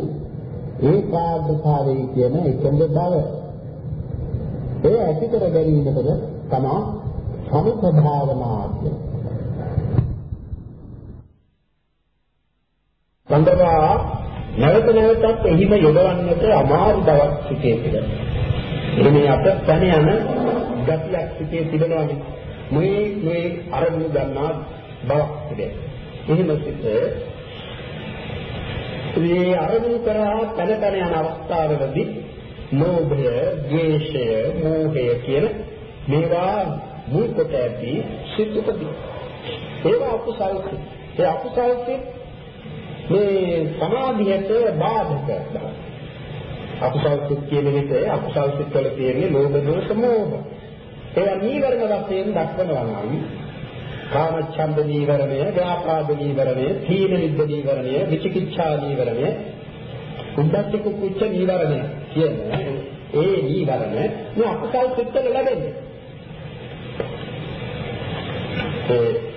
ඒකාග්‍රතාවයේ කියන එකඟ බව. ඒ ඇති කර ගැනීමටද තමයි සමුත භාවනා කියන්නේ. සඳහා නැවත නැවතත් එහිම යොදවන්නට අමාරු බවක් සිටේ තිබෙනවා. එහේ අප පැන යන ගතියක් සිටේ තිබෙනවානේ. මේ මේ අරමුණු ගන්නා බවක් තිබෙනවා. එහෙම සිට මේ අරමුණු කරා පැන පැන යන අවස්ථාවවලදී ලෝභය, ද්වේෂය, මෝහය කියන මේවා මුල් කොට ඇති සිත් උපදී. ඒවා අකුසල් සිත්. ඒ අකුසල් සිත් මේ සමාධියට බාධක බව. අකුසල් සිත් කියන විට අකුසල් සිත් වල තියෙන්නේ ලෝභ දෝෂ මෝහ. ඒවා නීවරණ වශයෙන් දක්වනවා නම් කාමච්ඡන්ද නීවරණය, ව්‍යාපාද නීවරණය, තීන විද්ද නීවරණය, විචිකිච්ඡා නීවරණය, උද්ධච්ච කුච්ච නීවරණය කියන ඒ නීවරණ මේ අකුසල් සිත් වල ලැබෙන්නේ. ඒ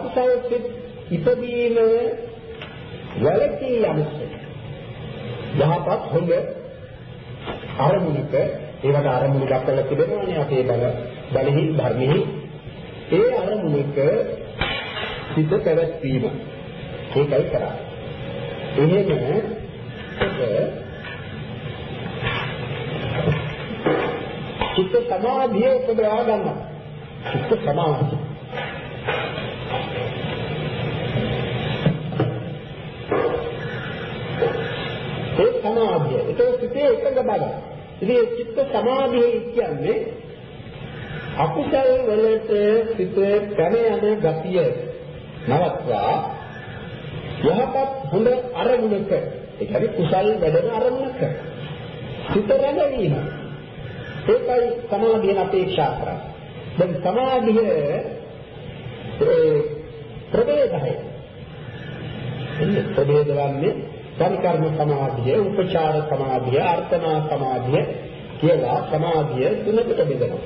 අකුසල සිත් ඉපදීම වැළකී යමුසේ. යහපත් හොඳ අරමුණක ඒවට අරමුණු දක්වලා තිබෙනවානේ අපේ බල බලෙහි ධර්මෙහි ඒ අරමුණක සිත පැවැත්වීම ඒකයි කරන්නේ. එහෙම චිත්ත සමාධිය උපදවා ගන්නවා. චිත්ත සමාධිය ඒ සමාධිය. ඒක සිතේ එකඟ බව. ඉතින් චිත්ත සමාධිය කියන්නේ අකුසල් වලට සිත පැන යන ගතිය නවත්වා යහපත් හොඳ අරමුණක ඒ කියන්නේ කුසල් වැඩෙන අරමුණක සිත රැඳවීම. ඒකයි සමාධියෙන් අපේක්ෂා කරන්නේ. දැන් සමාධිය ප්‍රභේදයි. ප්‍රභේද වන්නේ පරිකර්ම සමාධිය, උපචාර සමාධිය, අර්ථනා සමාධිය කියලා සමාධිය තුනකට බෙදෙනවා.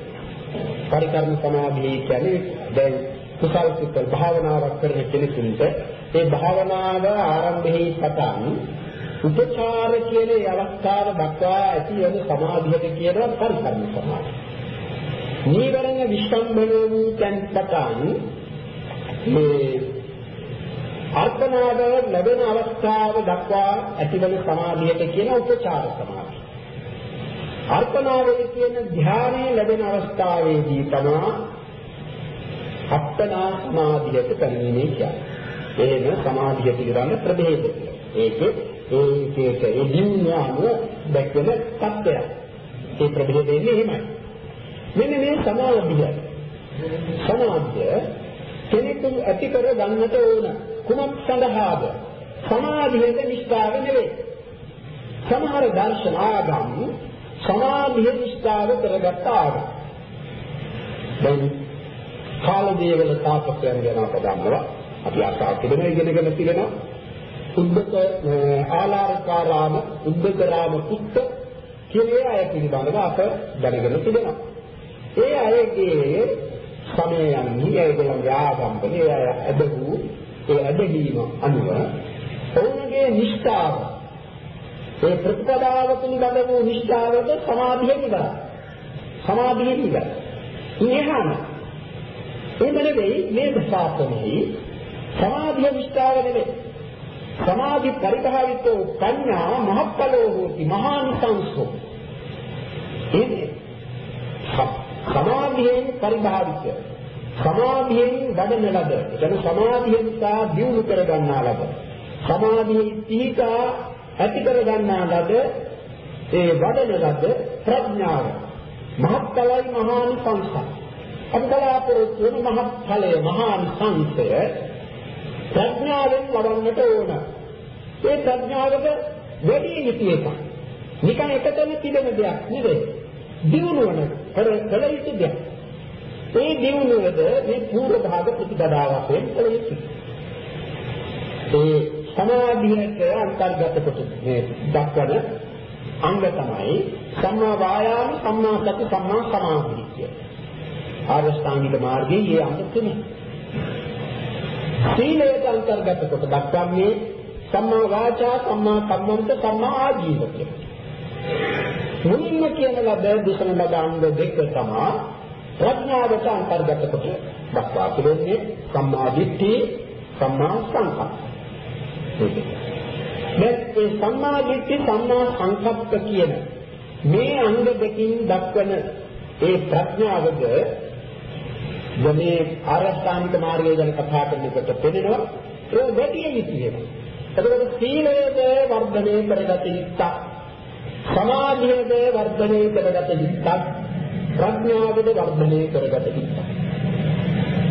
පරිකර්ම සමාධිය කියන්නේ දැන් කුසල් කුසල් භාවනාවක් කරන කෙනෙකුට ඒ භාවනාව ආරම්භයේ පටන් උපචාර කියන ඒ අවස්ථාව දක්වා ඇති වෙන සමාධියට කියනවා පරිකර්ම සමාධිය. නීවරණ විස්තම්භන වූ තැන් පටන් මේ අර්ථනාද ලැබෙන අවස්ථාව දක්වා ඇතිවන සමාධියට කියන උපචාර සමාධිය. අර්ථනාවේ කියන ධානයේ ලැබෙන අවස්ථාවේදී තමයි අත්තනා සමාධියට පැමිණීමේ කියන්නේ. එහෙම සමාධිය පිළිබඳ ප්‍රභේද. ඒකේ ඒකේක ඒ දින්නාම දැක්වෙන තත්ත්වයක්. ඒ ප්‍රභේදෙන්නේ එහෙමයි. මෙන්න මේ සමාධිය. සමාධිය කෙනෙකු ඇති කර ගන්නට ඕන කුමක් සඳහාද? සමාධියට නිෂ්ඨාව නෙවෙයි. සමහර දර්ශන ආගම් සමාධිය නිෂ්ඨාව කරගත් ආගම්. දැන් කාලදේවල තාපසයන් ගැන අප දන්නවා. අපි අසා තිබෙන ඉගෙනගෙන තිබෙනවා. උද්දක ආලාරකාරාම උද්දකරාම පුත්ත කියන අය පිළිබඳව අප දැනගෙන තිබෙනවා. ඒ අයගේ සමයන්හි ඒගොල්ලන්ගේ ආගම්වල ඒ ඇදහු ඒ ඇදහිීම අනුව ඔවුන්ගේ නිෂ්ඨාව ඒ ප්‍රතිපදාව පිළිබඳ වූ නිෂ්ඨාවද සමාධියෙන් ඉවරයි. සමාධියෙන් ඉවරයි. ඉහාම එහෙම නෙවෙයි මේ දසාපනෙහි සමාධිය නිෂ්ඨාව නෙවෙයි. සමාධි පරිභාවිතෝ පඤ්ඤා මහප්පලෝ හෝති මහානිසංසෝ. ඒ සමාධියෙන් පරිභාවිත සමාධියෙන් වඩන ලද එතන සමාධියෙන් සා දියුණු කර ගන්නා ලද සමාධියේ තීකා ඇති කර ගන්නා ලද ඒ වඩන ලද ප්‍රඥාව මහත්ඵලයි මහානිසංසය අපි බලාපොරොත්තු වෙන මහත්ඵලය මහානිසංසය ප්‍රඥාවෙන් වඩන්නට ඕන ඒ ප්‍රඥාවද වැඩි යුතු එකක්. නිකන් එකතැන තිබෙන දෙයක් නෙවෙයි. දිනුවන කර කළ යුතු දෙයක්. ඒ දිනුවද මේ පූර්ව භාග ප්‍රතිපදාව වශයෙන් කළ යුතුයි. ඒ සමාධියට අන්තර්ගත කොට මේ දක්වන අංග තමයි සම්මා වායාම සම්මා සති සම්මා සමාධි කියන්නේ. ආරෂ්ඨාංගික මාර්ගයේ මේ අංග තුනයි. සීලයට අන්තර්ගත කොට දක්වන්නේ සම්මා වාචා සම්මා කම්මන්ත සම්මා ආජීව කියලා. මුලින්ම කියන ලද දුසන ලද අංග දෙක තමයි ප්‍රඥාවට අන්තර්ගත කොට දක්වා තිබෙන්නේ සම්මා දිට්ඨි සම්මා සංකප්ප. දැන් මේ සම්මා දිට්ඨි සම්මා සංකප්ප කියන මේ අංග දෙකින් දක්වන ඒ ප්‍රඥාවද යමේ ආරස්ථානික මාර්ගය ගැන කතා කරනකොට පෙනෙනවා ඒ වැඩි යුතු වෙනවා. එතකොට සීලයද වර්ධනය කරගත යුත්තක්. සමාධියද වර්ධනය කරගත යුත්තක්. ප්‍රඥාවද වර්ධනය කරගත යුත්තක්.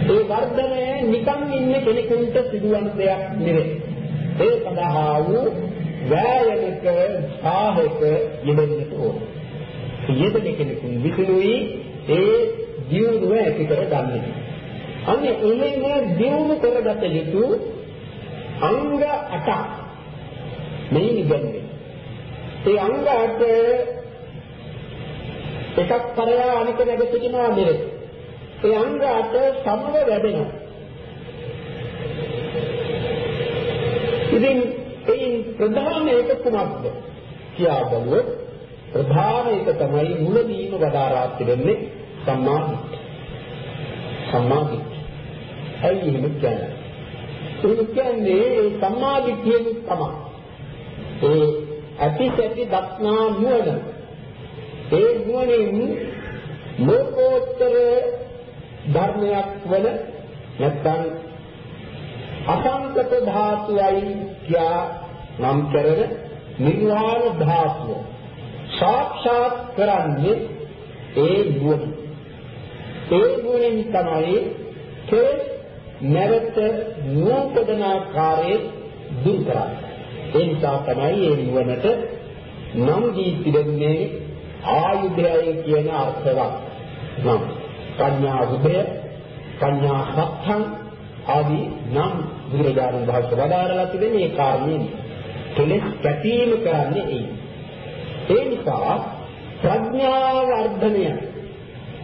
ඒ වර්ධනය නිකන් ඉන්න කෙනෙකුට සිදුවන දෙයක් නෙවෙයි. ඒ සඳහා වූ වෑයමක සාහක යෙදෙන්නට ඕන. යෙදෙන කෙනෙකුන් විසිනුයි ඒ දියුණුව ඇති කර ගන්න. අන්න එහෙම දියුණු කරගත යුතු අංග 8ක් මේ ඉගෙනගන්න. ඒ අංග 8 එකක් කරලා අනික නැග සිටිනවා නෙවෙයි. ඒ අංග 8 සමව වැඩෙනවා. ඉතින් ඒ ප්‍රධාන එක කුමක්ද? කියා බලුවොත් ප්‍රධාන එක තමයි මුලදීම වදාරා තිබෙන්නේ සම්මාදිට්ඨිය. සම්මාදිට්ඨිය. ඇයි එහෙම කියන්නේ? ඒ කියන්නේ ඒ සම්මාදිට්ඨියෙන් තමයි. ඒ ඇතිසැටි දක්නා නුවණ. ඒ නුවණින් ලෝකෝත්තර ධර්මයක් වන නැත්නම් අසංකත ධාතුවයි කියා නම් කරන නිර්වාණ ධාතුව සාක්ෂාත් කරන්නේ ඒ නුවණ. ඒ නුවණින් තමයි කෙලෙස් නැවත නූපදන ආකාරයේ දුරු කරන්නේ. ඒ නිසා තමයි මේ නුවණට නම් දී තිබෙන්නේ ආයුධයයි කියන අර්ථවත්. නම් ප්‍රඥා උදය, ප්‍රඥා සත්‍යං ආදී නම් බුදුරජාණන් වහන්සේ වදාරලා තිබෙන මේ කාරණේ කෙලෙස් කැපීම කරන්නේ ඒ. ඒ නිසා ප්‍රඥා වර්ධනය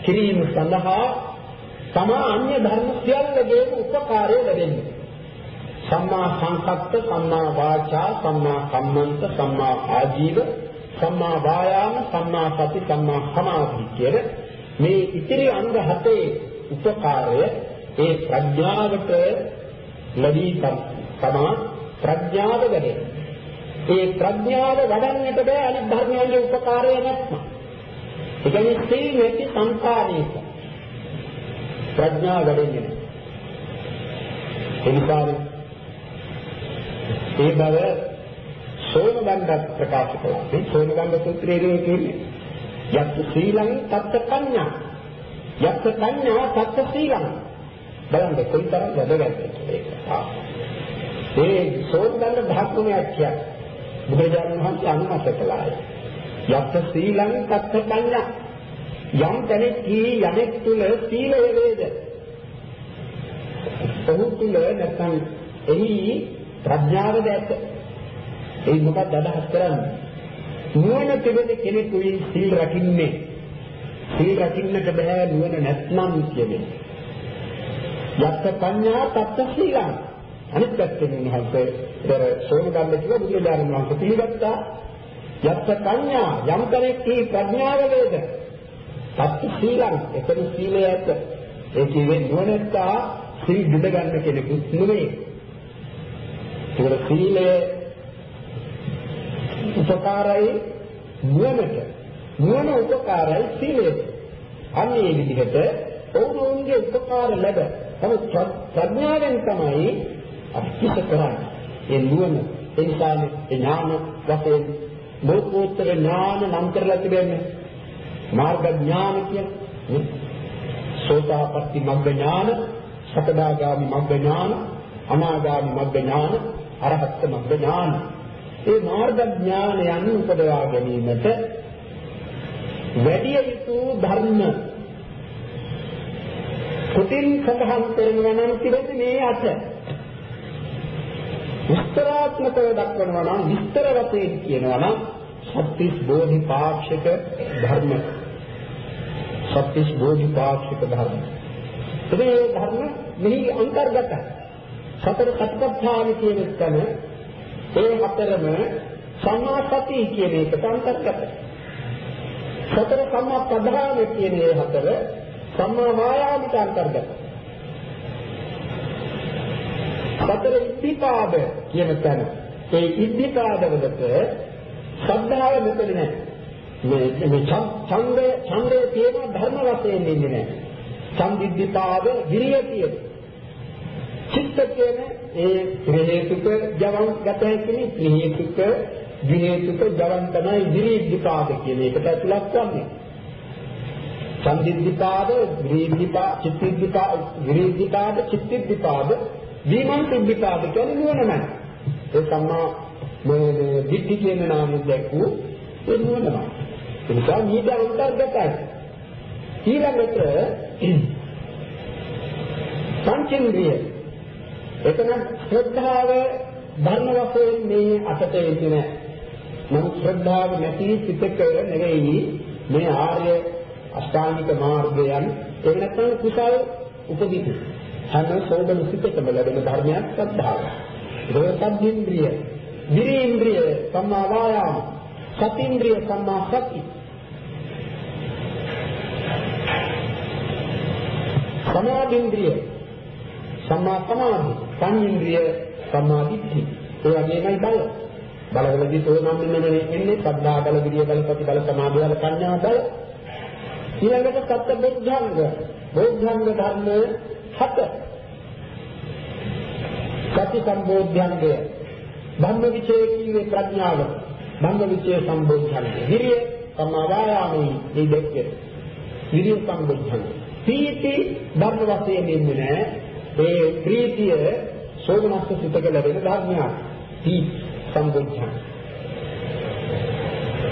කිරීම සඳහා තමා අන්‍ය ධර්ම සියල්ලගේම උපකාරය ලැබෙන්නේ. සම්මා සංකප්ප, සම්මා වාචා, සම්මා කම්මන්ත, සම්මා ආජීව, සම්මා වායාම, සම්මා සති, සම්මා සමාධි කියන මේ ඉතිරි අංග හතේ උපකාරය ඒ ප්‍රඥාවට ලැබී තමා ප්‍රඥාව වැඩේ. ඒ ප්‍රඥාව වඩන්නට බෑ අනිත් ධර්මයන්ගේ උපකාරය නැත්නම්. ඒ කියන්නේ සීල නැති සංකාරයක ප්‍රඥාව වැඩෙන්නේ නැහැ. ඒ නිසා ඒ බව සෝමගණ්ඩ ප්‍රකාශ කළා. මේ සෝමගණ්ඩ සූත්‍රයේ කියන්නේ යත් සීලං තත්ත පඤ්ඤා. යත් පඤ්ඤා තත්ත සීලං. බලන්න කොයිතරම් වැදගත්ද ඒක. ඒ සෝමගණ්ඩ ධාතුමයක් කියන්නේ බුදුරජාණන් වහන්සේ අනුමත කළාය. යත් සීලං තත්ත පඤ්ඤා. යම් කෙනෙක් කී යමෙක් තුල සීලය වේද. ඔහු තුල නැත්නම් එහි ප්‍රඥාවද ඇත. ඒ මොකක්ද අදහස් කරන්නේ? නුවණ තිබෙන කෙනෙකුයි සීල් රකින්නේ. සීල් රකින්නට බෑ නුවණ නැත්නම් කියන්නේ. යත් පඤ්ඤා තත්ත සීලං. අනිත් පැත්තෙන් උන්වහන්සේ දර සෝමගල්ල කියලා බුදුරජාණන් වහන්සේ පිළිගත්තා. යත් පඤ්ඤා යම් කෙනෙක් කී ප්‍රඥාව වේද. තත්ත සීලං එතන සීලය ඇත. ඒ කියන්නේ නුවණැත්තා සීල් දිද ගන්න කෙනෙකුත් නෙවෙයි. ඒක සීලය උපකාරයි නුවණට. නුවණ උපකාරයි සීලයට. අන්න ඒ විදිහට ඔවුන්ගේ උපකාර ලැබ. නමුත් ප්‍රඥාවෙන් තමයි අත්‍යත කරන්නේ. ඒ නුවණ ඒ නිසා ඥාන වශයෙන් ලෝකෝත්තර ඥාන නම් කරලා තිබෙන්නේ මාර්ග ඥාන කියන්නේ සෝතාපට්ටි මග්ග ඥාන සකදාගාමි මග්ග ඥාන අනාගාමි මග්ග ඥාන අරහත් මග්ග ඥාන ඒ මාර්ග ඥානයන් උපදවා ගැනීමට වැඩි යුතු ධර්ම කුටින් සඳහන් කරනවා නම් පිළිදෙ මේ අත විස්තරාත්මකව දක්වනවා නම් විස්තර වශයෙන් කියනවා නම් සත්‍තිස් බෝධිපාක්ෂික ධර්ම. සත්‍තිස් බෝධිපාක්ෂික ධර්ම. මේ ධර්ම මෙහි අන්තර්ගතයි සතර සත්‍යඥාන කියන තැන ඒ හතරම සම්මා සති කියන එකට අන්තර්ගතයි සතර සම්මා ප්‍රධාන කියන ඒ හතර සම්මා වායාමික අන්තර්ගතයි සතර ඉද්ධිපාද කියන තැන ඒ ඉද්ධිපාදවලට ශ්‍රද්ධාව මෙතන නැහැ. මේ මේ ඡන්දය ඡන්දය තියෙන ධර්ම වශයෙන් ඉන්නේ නැහැ. ඡන්දිද්ධිපාද විරිය තියෙන. චිත්ත කියන ඒ ත්‍රිහේතුක ජවන් ගත හැකිනේ ත්‍රිහේතුක විහේතුක ජවන් තමයි විරිද්ධිපාද කියන එකට ඇතුළත් වන්නේ. ඡන්දිද්ධිපාද විරිද්ධිපාද චිත්තිද්ධිපාද විරිද්ධිපාද චිත්තිද්ධිපාද විමන්තිද්ධිපාද කියන්නේ නුවණමයි. ඒ සම්මා මේ මේ දිට්ඨි කියන නාම දැක්වූ ඒ නුවණමයි. ඒ නිසා මේක අන්තර්ගතයි. ඊළඟට පංචේන්ද්‍රිය එතන ශ්‍රද්ධාව ධර්ම වශයෙන් මේ අතට එන්නේ නැහැ. නමුත් ශ්‍රද්ධාව නැති සිතක නෙවෙයි මේ ආර්ය අෂ්ටාංගික මාර්ගයන් එහෙම නැත්නම් කුසල් උපදිතු. හැම සෝබන සිතකම ලැබෙන ධර්මයක් ශ්‍රද්ධාව. ඒක සම්ින්ද්‍රිය. විරේන්ද්‍රිය සම්මා වායාම. සතින්ද්‍රිය සම්මා සති. සමාධින්ද්‍රිය සම්මා සමාධි. සංඉන්ද්‍රිය සම්මා දිට්ඨි. ඒ වගේමයි බල. බලවලදී තෝරනම් මෙන්න එන්නේ සද්ධා බල, විරිය බල, සති බල, සමාධි බල, ප්‍රඥා බල. ඊළඟට සත්‍ය බොද්ධංග. බොද්ධංග ධර්ම හත. සති සම්බෝධ්‍යංගය ධම්ම විචේ කීවේ ප්‍රඥාව ධම්ම විචේ සම්බෝධ්‍යංගය විරිය සම්මා වායාමී මේ දෙකේ විරිය සම්බෝධ්‍යංගය පීති ධර්ම වශයෙන් ඉන්නේ නැහැ ඒ ප්‍රීතිය සෝමනස්ස සිතක ලැබෙන ධර්මයක්. පී සම්බෝධ්‍යංගය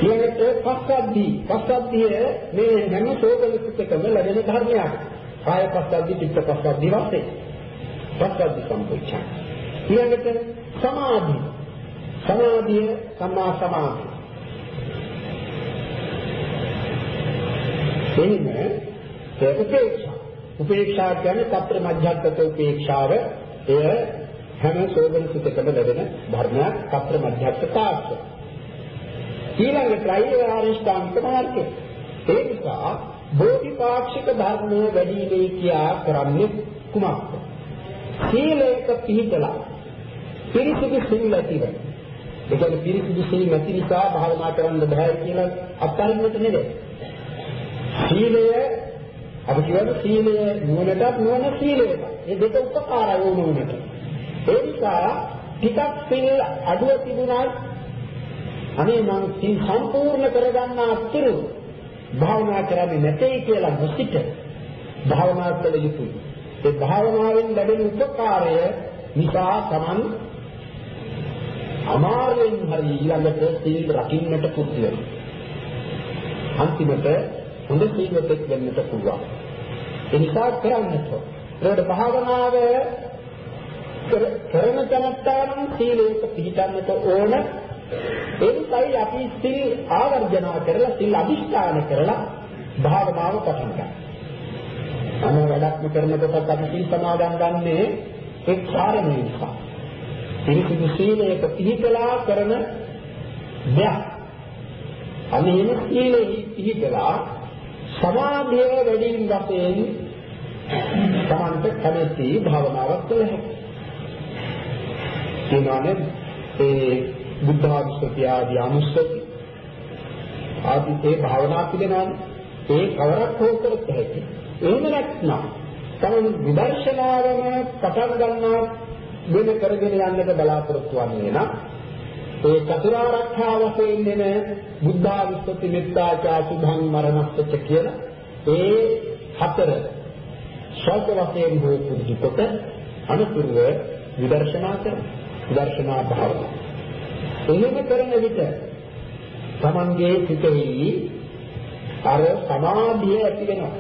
ඊළඟට පස්සද්ධි. පස්සද්ධිය මේ හැම සෝමන සිතකම ලැබෙන ධර්මයක්. කාය පස්සද්ධි චිත්ත පස්සද්ධි වශයෙන්. පස්සද්ධි සම්බෝධ්‍යංගය ඊළඟට සමාධි. සමාධිය සම්මා සමාධි. එහෙම ඒ උපේක්ෂා උපේක්ෂා කියන්නේ తත්‍ර මධ්‍යස්ථක උපේක්ෂාව. එය හැම සෝබන සුතකම ලැබෙන ධර්මයක් తත්‍ර මධ්‍යස්ථතාවය ඊළඟට ආරිෂ්ඨාංගික මාර්ගය ඒ නිසා බෝධිපාක්ෂික ධර්මයේ වැඩිමේ කියා කරන්නේ කුමක්ද සීලයක පිහිටලා පිරිසිදු සිල් ඇතිව. ඒ කියන්නේ පිරිසිදු සිල් නැති නිසා භාවනා කරන්න බෑ කියලා අත්හරින්නට නෙවෙයි. සීලය අපි කියවන සීලය නුවණටත් නුවණ සීලයට. මේ දෙක උපකාරය වුණුනට. ඒ නිසා ටිකක් සිල් අඩුව තිබුණා අනේ මං සිල් සම්පූර්ණ කරගන්න අත්තුරු භාවනා කරන්නේ නැtei කියලා නොසිට භාවනා කළ යුතුයි. ඒ භාවනාවෙන් ලැබෙන උපකාරය නිසා Taman අමාරුවෙන් හරි ඊළඟට සීල් රකින්නට පුරුදු වෙනවා. අන්තිමට හොඳ සීලයක් වෙන්නට පුළුවන්. ඒ නිසා කරන්නට. ඒකට භාවනාව කරන තැනත්තානම් සීලයක පිළිපන්නට ඕන. ඒ නිසායි අපි සීල් ආවර්ජනා කරලා සීල් අදිෂ්ඨාන කරලා භාවනාව පටන් ගන්නවා. අම වැඩක්ම කරනකොට අපි සීල් සමාදන් ගන්නේ ඒ කාරණේ නිසා. පිරිසිදු සීලයක පිළිපලා කරන දෙයක්. අනිහින සීලෙහි පිළිපලා සමාධිය වැඩි වශයෙන් සමන්ත කැමැති භාවනාවක් කළ හැකියි. ඒනවානේ ඒ බුද්ධාවිස්සති ආදී අනුස්සති. ආදී ඒ භාවනා පිළිනවනේ ඒ කවරක් හෝ කරත් හැකියි. එහෙම නැත්නම් තමයි විදර්ශනාවම පටන් ගන්නා වෙන කරගෙන යන්නට බලාපොරොත්තු වෙන්නේ නම් ඒ චතුරාර්යඛා වශයෙන් දෙන බුද්ධාවිස්සති මෙත්තාචා සුභං මරණස්සච කියන ඒ හතර ශෝක වශයෙන් හෝ පුරුදු කොට අනුතුරුව විදර්ශනා කරන විදර්ශනා භාවනාව එහෙම කරන විට තමන්ගේ සිතෙහි අර සමාධිය ඇති වෙනවා.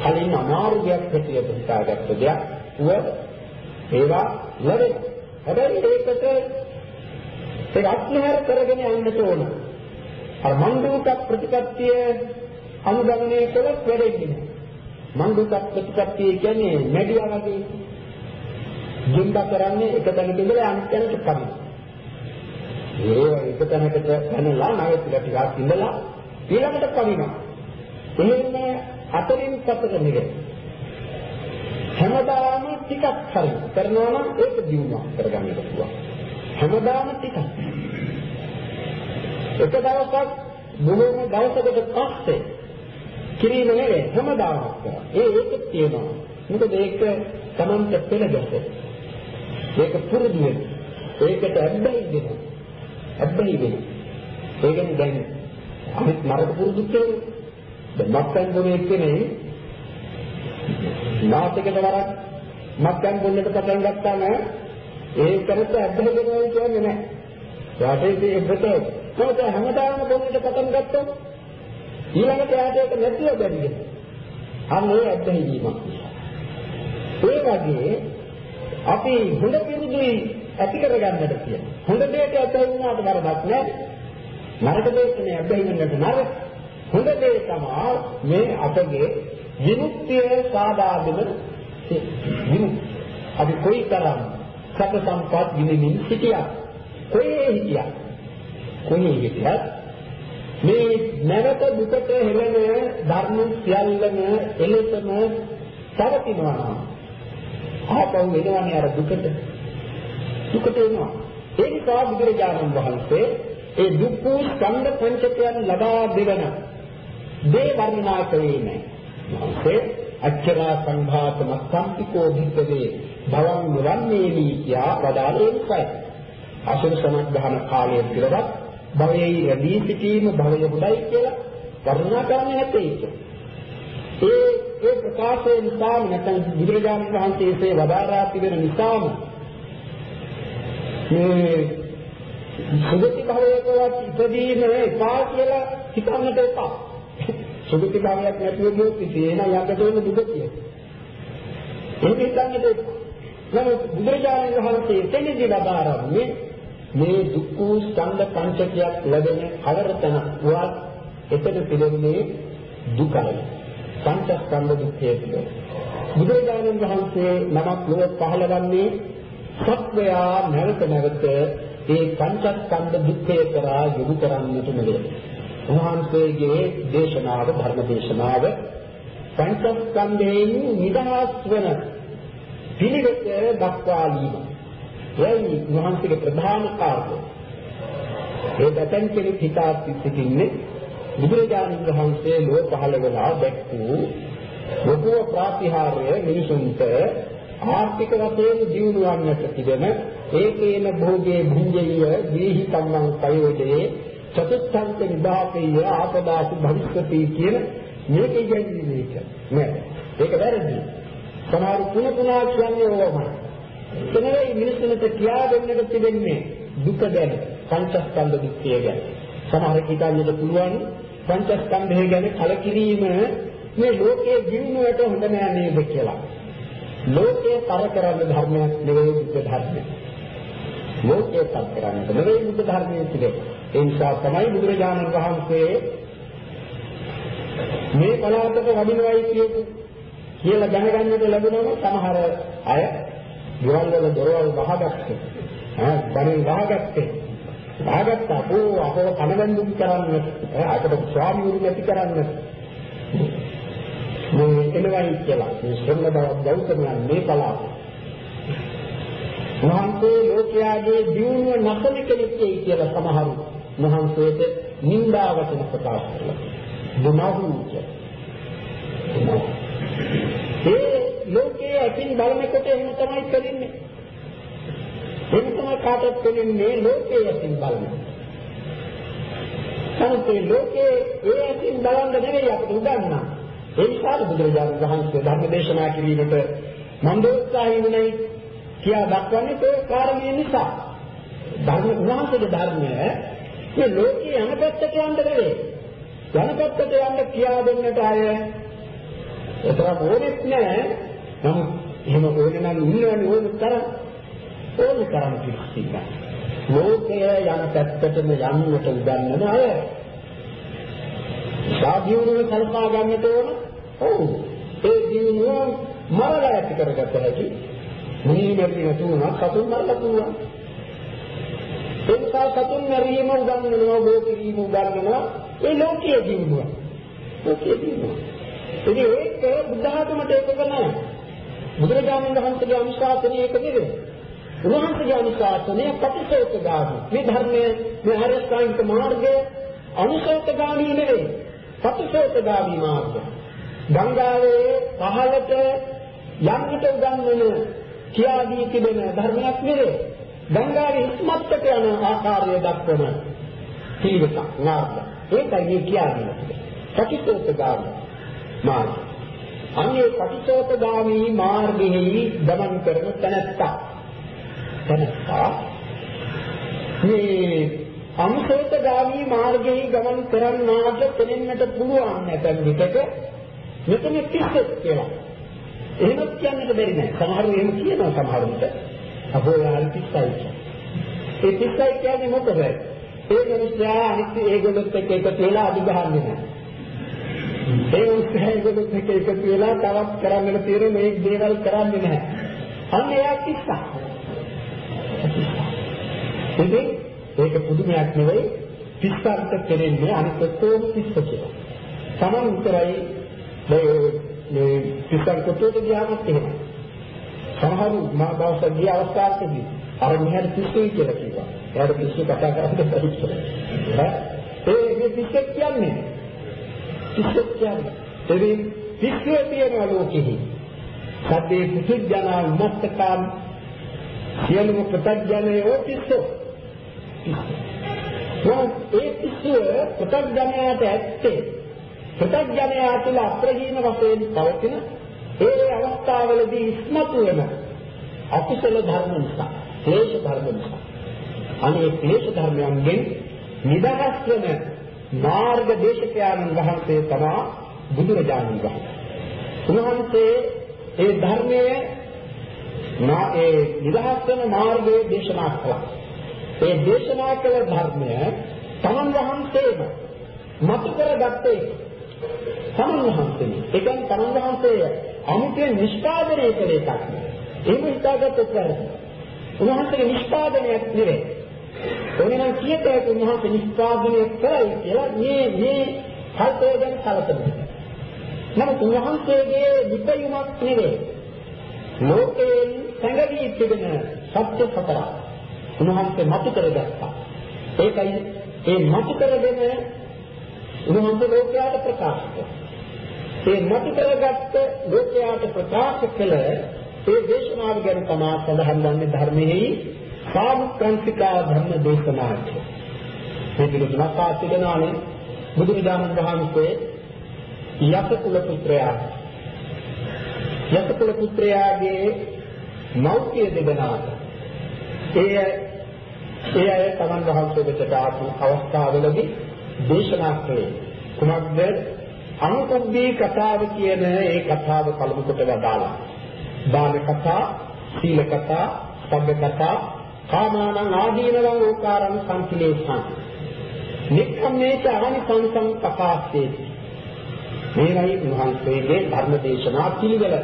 කලින් අමාරු දෙයක් හැටියට හිතාගත්ත දෙයක් උව ඒවා ලැබෙනවා. හැබැයි ඒකට ඒක අත්හැර කරගෙන යන්නට ඕන. අර මන්දුක ප්‍රතිපත්තිය අනුගමනය කළොත් වැඩෙන්නේ නැහැ. මන්දුක ප්‍රතිපත්තිය කියන්නේ මෙඩියා වගේ ජීඳ කරන්නේ එක තැනක ඉඳලා අනිත් තැනට කමින. ඒ එක තැනකට පැනලා නැවතිලා ටිකක් ඉඳලා ඊළඟට කමිනවා. එහෙම අතරින් පතක නෙවෙයි. හැමදාම ටිකක් හරි කරනවා නම් ඒක දිනුවා කරගන්න පුළුවන්. හැමදාම ටිකක්. එක දවසක් බොහෝම දවසකට පස්සේ කිරීම නෙවෙයි හැමදාම කරා. ඒ ඒක තියෙනවා. මොකද ඒක Tamanta පෙළගැස. ඒක පුරුදු වෙන. ඒකට අබ්බැහි වෙනවා. අබ්බැහි වෙනවා. ඒ කියන්නේ දැන් අනිත් නරක පුරුදු කියන්නේ දැන් මත්පැන් බොන එක්කනේ නාටකයට වරක් මත්පැන් බොන්නට පටන් ගත්තාම ඒ කරත් අබ්බැහි වෙනවා කියන්නේ නැහැ. යාටේ ඒකට මොකද හැමදාම බොන්නට පටන් ගත්තොත් ඊළඟට යාට ඒක නැතිව බැරිද? අන්න ඒ අබ්බැහි වීමක්. ඒ වගේ අපි හොඳ පිළිදුයි ඇති කරගන්නට කියන. හොඳ දෙයට ඇතයි වුණාට වරදක් නැහැ. නරක දෙයක් නේ අබ්බැහි වෙන්නට නරක. හොඳ දේ තමයි මේ අපගේ විමුක්තිය සාදා දෙන විමුක්තිය. අපි කොයි තරම් සත සම්පත් විඳින්න සිටියා. කොහේ හිටියා. කොහේ හිටියත් මේ නැවත දුකට හෙළන ධර්ම සියල්ලම එලෙසම පවතිනවා. ආපහු එනවනේ අර දුකට. දුකට එනවා. ඒ නිසා බුදුරජාණන් වහන්සේ ඒ දුක් වූ ස්කන්ධ පංචකයන් ලබා දෙවන දේ වර්ණනා කළේ නැහැ. වහන්සේ අච්චරා සංඝාත මස්සම්පිකෝ භික්කවේ භවං නිවන්නේවි කියා වදාළේ ඒකයි. අසුර සමග්ගහන කාලයේ පිරවත් භවයේ රැඳී සිටීම භවය හොඳයි කියලා වර්ණනා කරන්නේ නැtei ඒක. ඒ ඒ ප්‍රකාශය නිසා නැත්නම් බුදුරජාණන් වහන්සේසේ වදාරා තිබෙන නිසාම මේ සුගති භවයකවත් ඉපදීම එපා කියලා හිතන්නට එපා. සුගති භවයක් නැතුව ගියොත් ඉතින් යකට වෙන දුගතිය. ඒක හිතන්නට එපා. නමුත් බුදුරජාණන් වහන්සේ එතනදී වදාරන්නේ මේ දුක්ඛ ස්කන්ධ පංචකයක් ලැබෙන අවරතන වත් එතන පිළිෙන්නේ දුකයි. පංචස්කන්ධ දුක්ඛය පිළිබඳ. බුදුරජාණන් වහන්සේ නමක් ලොව පහළවන්නේ සත්වයා නැවත නැවත ඒ පංචස්කන්ධ දුක්ඛය කරා යොමු කරන්නට නෙවෙයි. උන්වහන්සේගේ දේශනාව ධර්ම දේශනාව පංචස්කන්ධයෙන් නිදහස් වන පිළිවෙත දක්වාලීම. එයි උන්වහන්සේගේ ප්‍රධාන කාර්යය. ඒ දැතන් කෙනෙක් හිතා සිටින්නේ බුදුරජාණන් වහන්සේ ලෝ පහළ වෙලා දැක්වූ ලොකුව ප්‍රාතිහාර්ය මිනිසුන්ට ආර්ථික වශයෙන් දියුණුවන්නට තිබෙන ඒකේන භෝගේ භුඤ්ජය දීහි කම්මං ප්‍රයෝජනේ චතුත්ථංක විභාගය ආපදාසු භවිෂ්‍යති කියන මේක කියන්නේ මේක නෑ. ඒක වැරදි. සමහර තුන තුනා කියන්නේ ඕවමයි එතනයි මිනිස්සුන්ට කියා දෙන්නට තිබෙන්නේ දුක ගැන පංචස්කන්ධ දුක්ඛය ගැන. සමහර හිතන්නට පුළුවන් පංචස්කන්ධය ගැන කලකිරීම මේ ලෝකයේ ජීවණයට හොඳ නෑ නේද කියලා. ලෝකයේ තර කරන්න ධර්මයක් නෙවෙයි බුද්ධ ධර්මය. ලෝකයේ තර කරන්න නෙවෙයි බුද්ධ ධර්මයේ තිබෙන්නේ. ඒ නිසා තමයි බුදුරජාණන් වහන්සේ මේ පලාතක වඩිනවයි කියපු කියලා දැනගන්නට ලැබුණම සමහර අය ගෙවල් වල දොරවල් වහගත්තේ. ඈ බණෙන් වහගත්තේ. වහගත්තා ඕ අපව කනබන්දුම් කරන්න අපට ස්වාමීවරු නැති කරන්න. මේ එළවයි කියලා මේ ශ්‍රම බව ගෞතමයන් මේ පලාත මහන්සේ ලෝකයාගේ දියුණුව නැසන කෙනෙක් කියලා සමහරු මහන්සේට නින්දා වචන ප්‍රකාශ කළා දුනහු ඒ ලෝකයේ අකින් බලනකොට එහෙම තමයි කරන්නේ ඒක තමයි කාටත් තේරෙන්නේ ලෝකයේ ඇසින් බලන. සමතේ ලෝකයේ ඒ ඇසින් බලන්න නෙවෙයි අපිට උගන්වන්නේ. ඒ නිසා බුදුරජාණන් වහන්සේ ධර්ම දේශනා කිරීමට මන්දෝත්සාහී වුණේ කියා දක්වන්නේ ඒ කාරණේ නිසා. ධර්ම උන්වහන්සේගේ ධර්මය මේ ලෝකේ යන පැත්තට යන්න නෙවෙයි. යන පැත්තට යන්න කියා දෙන්නට අය ඒතරම් ඕනෙත් නෑ. නමුත් එහෙම ඕනේ නම් ඉන්නවනේ ඕන තරම් ඕන තරම් කිසිම. ලෝකය යන පැත්තටම යන්නට උදන්නන අය. සාධියුනේ කල්පනා ගන්නට ඕන. ඔව්. ඒ දිනුව මරලා ඇති කරගත්ත හැකි. මේ මෙන්න තුනක් සතුන් මරලා පුළුවන්. ඒ නිසා සතුන් මරීම උගන්වනවා, බෝකිරීම උගන්වනවා. ඒ ලෝකයේ දිනුව. ලෝකයේ දිනුව. ඉතින් ඒක බුද්ධ ආගමට එකක නැහැ. බුදුරජාණන් වහන්සේගේ අනුශාසනය එක නෙවෙයි. උන්වහන්සේගේ අනුශාසනය ප්‍රතිසෝතගාමී. මේ ධර්මයේ මේ ආර්යසංගික මාර්ගය අනුසෝතගාමී නෙවෙයි. ප්‍රතිසෝතගාමී මාර්ගය. ගංගාවේ පහළට යන්නට උගන්වන කියා දී තිබෙන ධර්මයක් නෙවෙයි. ගංගාවේ ඉස්මත්තට යන ආකාරය දක්වන තීවක මාර්ග. ඒකයි මේ කියන්නේ. ප්‍රතිසෝතගාමී මාර්ගය. අන්නේ පටිච්චෝපගාමී මාර්ගෙහි ගමන් කරන තැනැත්තා. තැනැත්තා මේ අනුසෝතගාමී මාර්ගෙහි ගමන් කරන්නාට තෙන්නට පුළුවන් නැත්නම් විතක මෙතන පිස්සෙක් කියලා. එහෙම කියන්නට බැරි නෑ. සමහරව එහෙම කියනවා සමහරුන්ට. අපෝ යාල් පිස්සයි. ඒ පිස්සයි කියන්නේ මොකද? ඒ මිනිස්යා අනිත් ඒගොල්ලොත් එක්ක එකතු වෙලා අදිගහන්නේ නෑ. ඒ උත්සාහයකට එක එකතු වෙලා තවත් කරන්න තියෙන මේ දේවල් කරන්නේ නැහැ. අන්න එයා කිස්සා. ඉතින් ඒක පුදුමයක් නෙවෙයි පිස්සන්ට කෙරෙන්නේ අනිත් ඔක්කොම පිස්ස කියලා. Taman උතරයි මේ මේ පිස්සන් කොටුවට ගියාමත් එහෙම. සමහරු මා දවස් ගිය අවස්ථාවකදී අර මෙහෙට පිස්සුයි කියලා කිව්වා. එයාට පිස්සු කතා කරන්න බැරි. ඒ මේ පිස්සෙක් කියන්නේ පිස්සෙක් කියන්නේ. එදින් පිස්සුව තියෙන ලෝකෙහි සබ්බේ පුදුජනා උමත්තකම් සියලුම ප්‍රත්‍යඥයෝ පිස්සෝ. ඒ පිස්සුව ප්‍රත්‍යඥයාට ඇත්තේ ප්‍රත්‍යඥයා තුළ අප්‍රහීන වශයෙන් පවතින ඒ අවස්ථාවලදී ඉස්මතු වෙන අකුසල ධර්ම නිසා, ක්ලේශ ධර්ම නිසා. අනේ ක්ලේශ ධර්මයන්ගෙන් නිදහස් වෙන මාර්ග දේශකයන්න් වහන්සේ තමයි බුදුරජාණන් වහන්සේ. උන්වහන්සේ ඒ ධර්මයේ නා ඒ නිදහස් වෙන මාර්ගයේ දේශනා කළා. ඒ දේශනා කළ ධර්මය තමන් වහන්සේම මතු කරගත්තේ තමන් වහන්සේ. ඒ කියන්නේ තමන් වහන්සේ අමුතෙන් නිෂ්පාදනය කළ එකක් නෙවෙයි. ඒක හිතාගත්තොත් වැරදි. උන්වහන්සේගේ නිෂ්පාදනයක් නෙවෙයි. එවනම් කීයටද උන්වහන්සේ නිෂ්පාදනය කරයි කියලා මේ මේ කල්පය ගැන කලකනවා. නමුත් උන්වහන්සේගේ විපයුමක් නෙවෙයි. ලෝකයෙන් සංගවි තිබෙන සත්‍ය සතර උන්වහන්සේ මතු කරගත්තා. ඒකයි ඒ මතු කරගෙන උන්වහන්සේ ලෝකයට ප්‍රකාශ කළා. ඒ මතු කරගත්ත ලෝකයට ප්‍රකාශ කළ ඒ දේශනාව ගැන තමයි සඳහන් වන්නේ ධර්මයේ සාමුක්ඛංශිකා ධර්ම දේශනාවට. මේ පිළිතුරක් ආසිකනානේ බුදුරජාණන් වහන්සේ යසකුල පුත්‍රයා යසකුල පුත්‍රයාගේ මෞඛ්‍ය දෙදෙනාට ඒ ඒ අය තමන් වහන්සේ වෙතට ආපු අවස්ථාවලදී දේශනා කළේ. කුමක්ද? අනුකම්බී කතාව කියන ඒ කතාව පළමු කොට වදාලා දාන කතා සීල කතා සබ්බ කතා කාමානං ආදීනවං ඕකාරං සංකිලේශං නික්ඛම්මේච අහනිසංසං පකාස්සේති මේවයි උන්වහන්සේගේ ධර්ම දේශනා පිළිවෙල.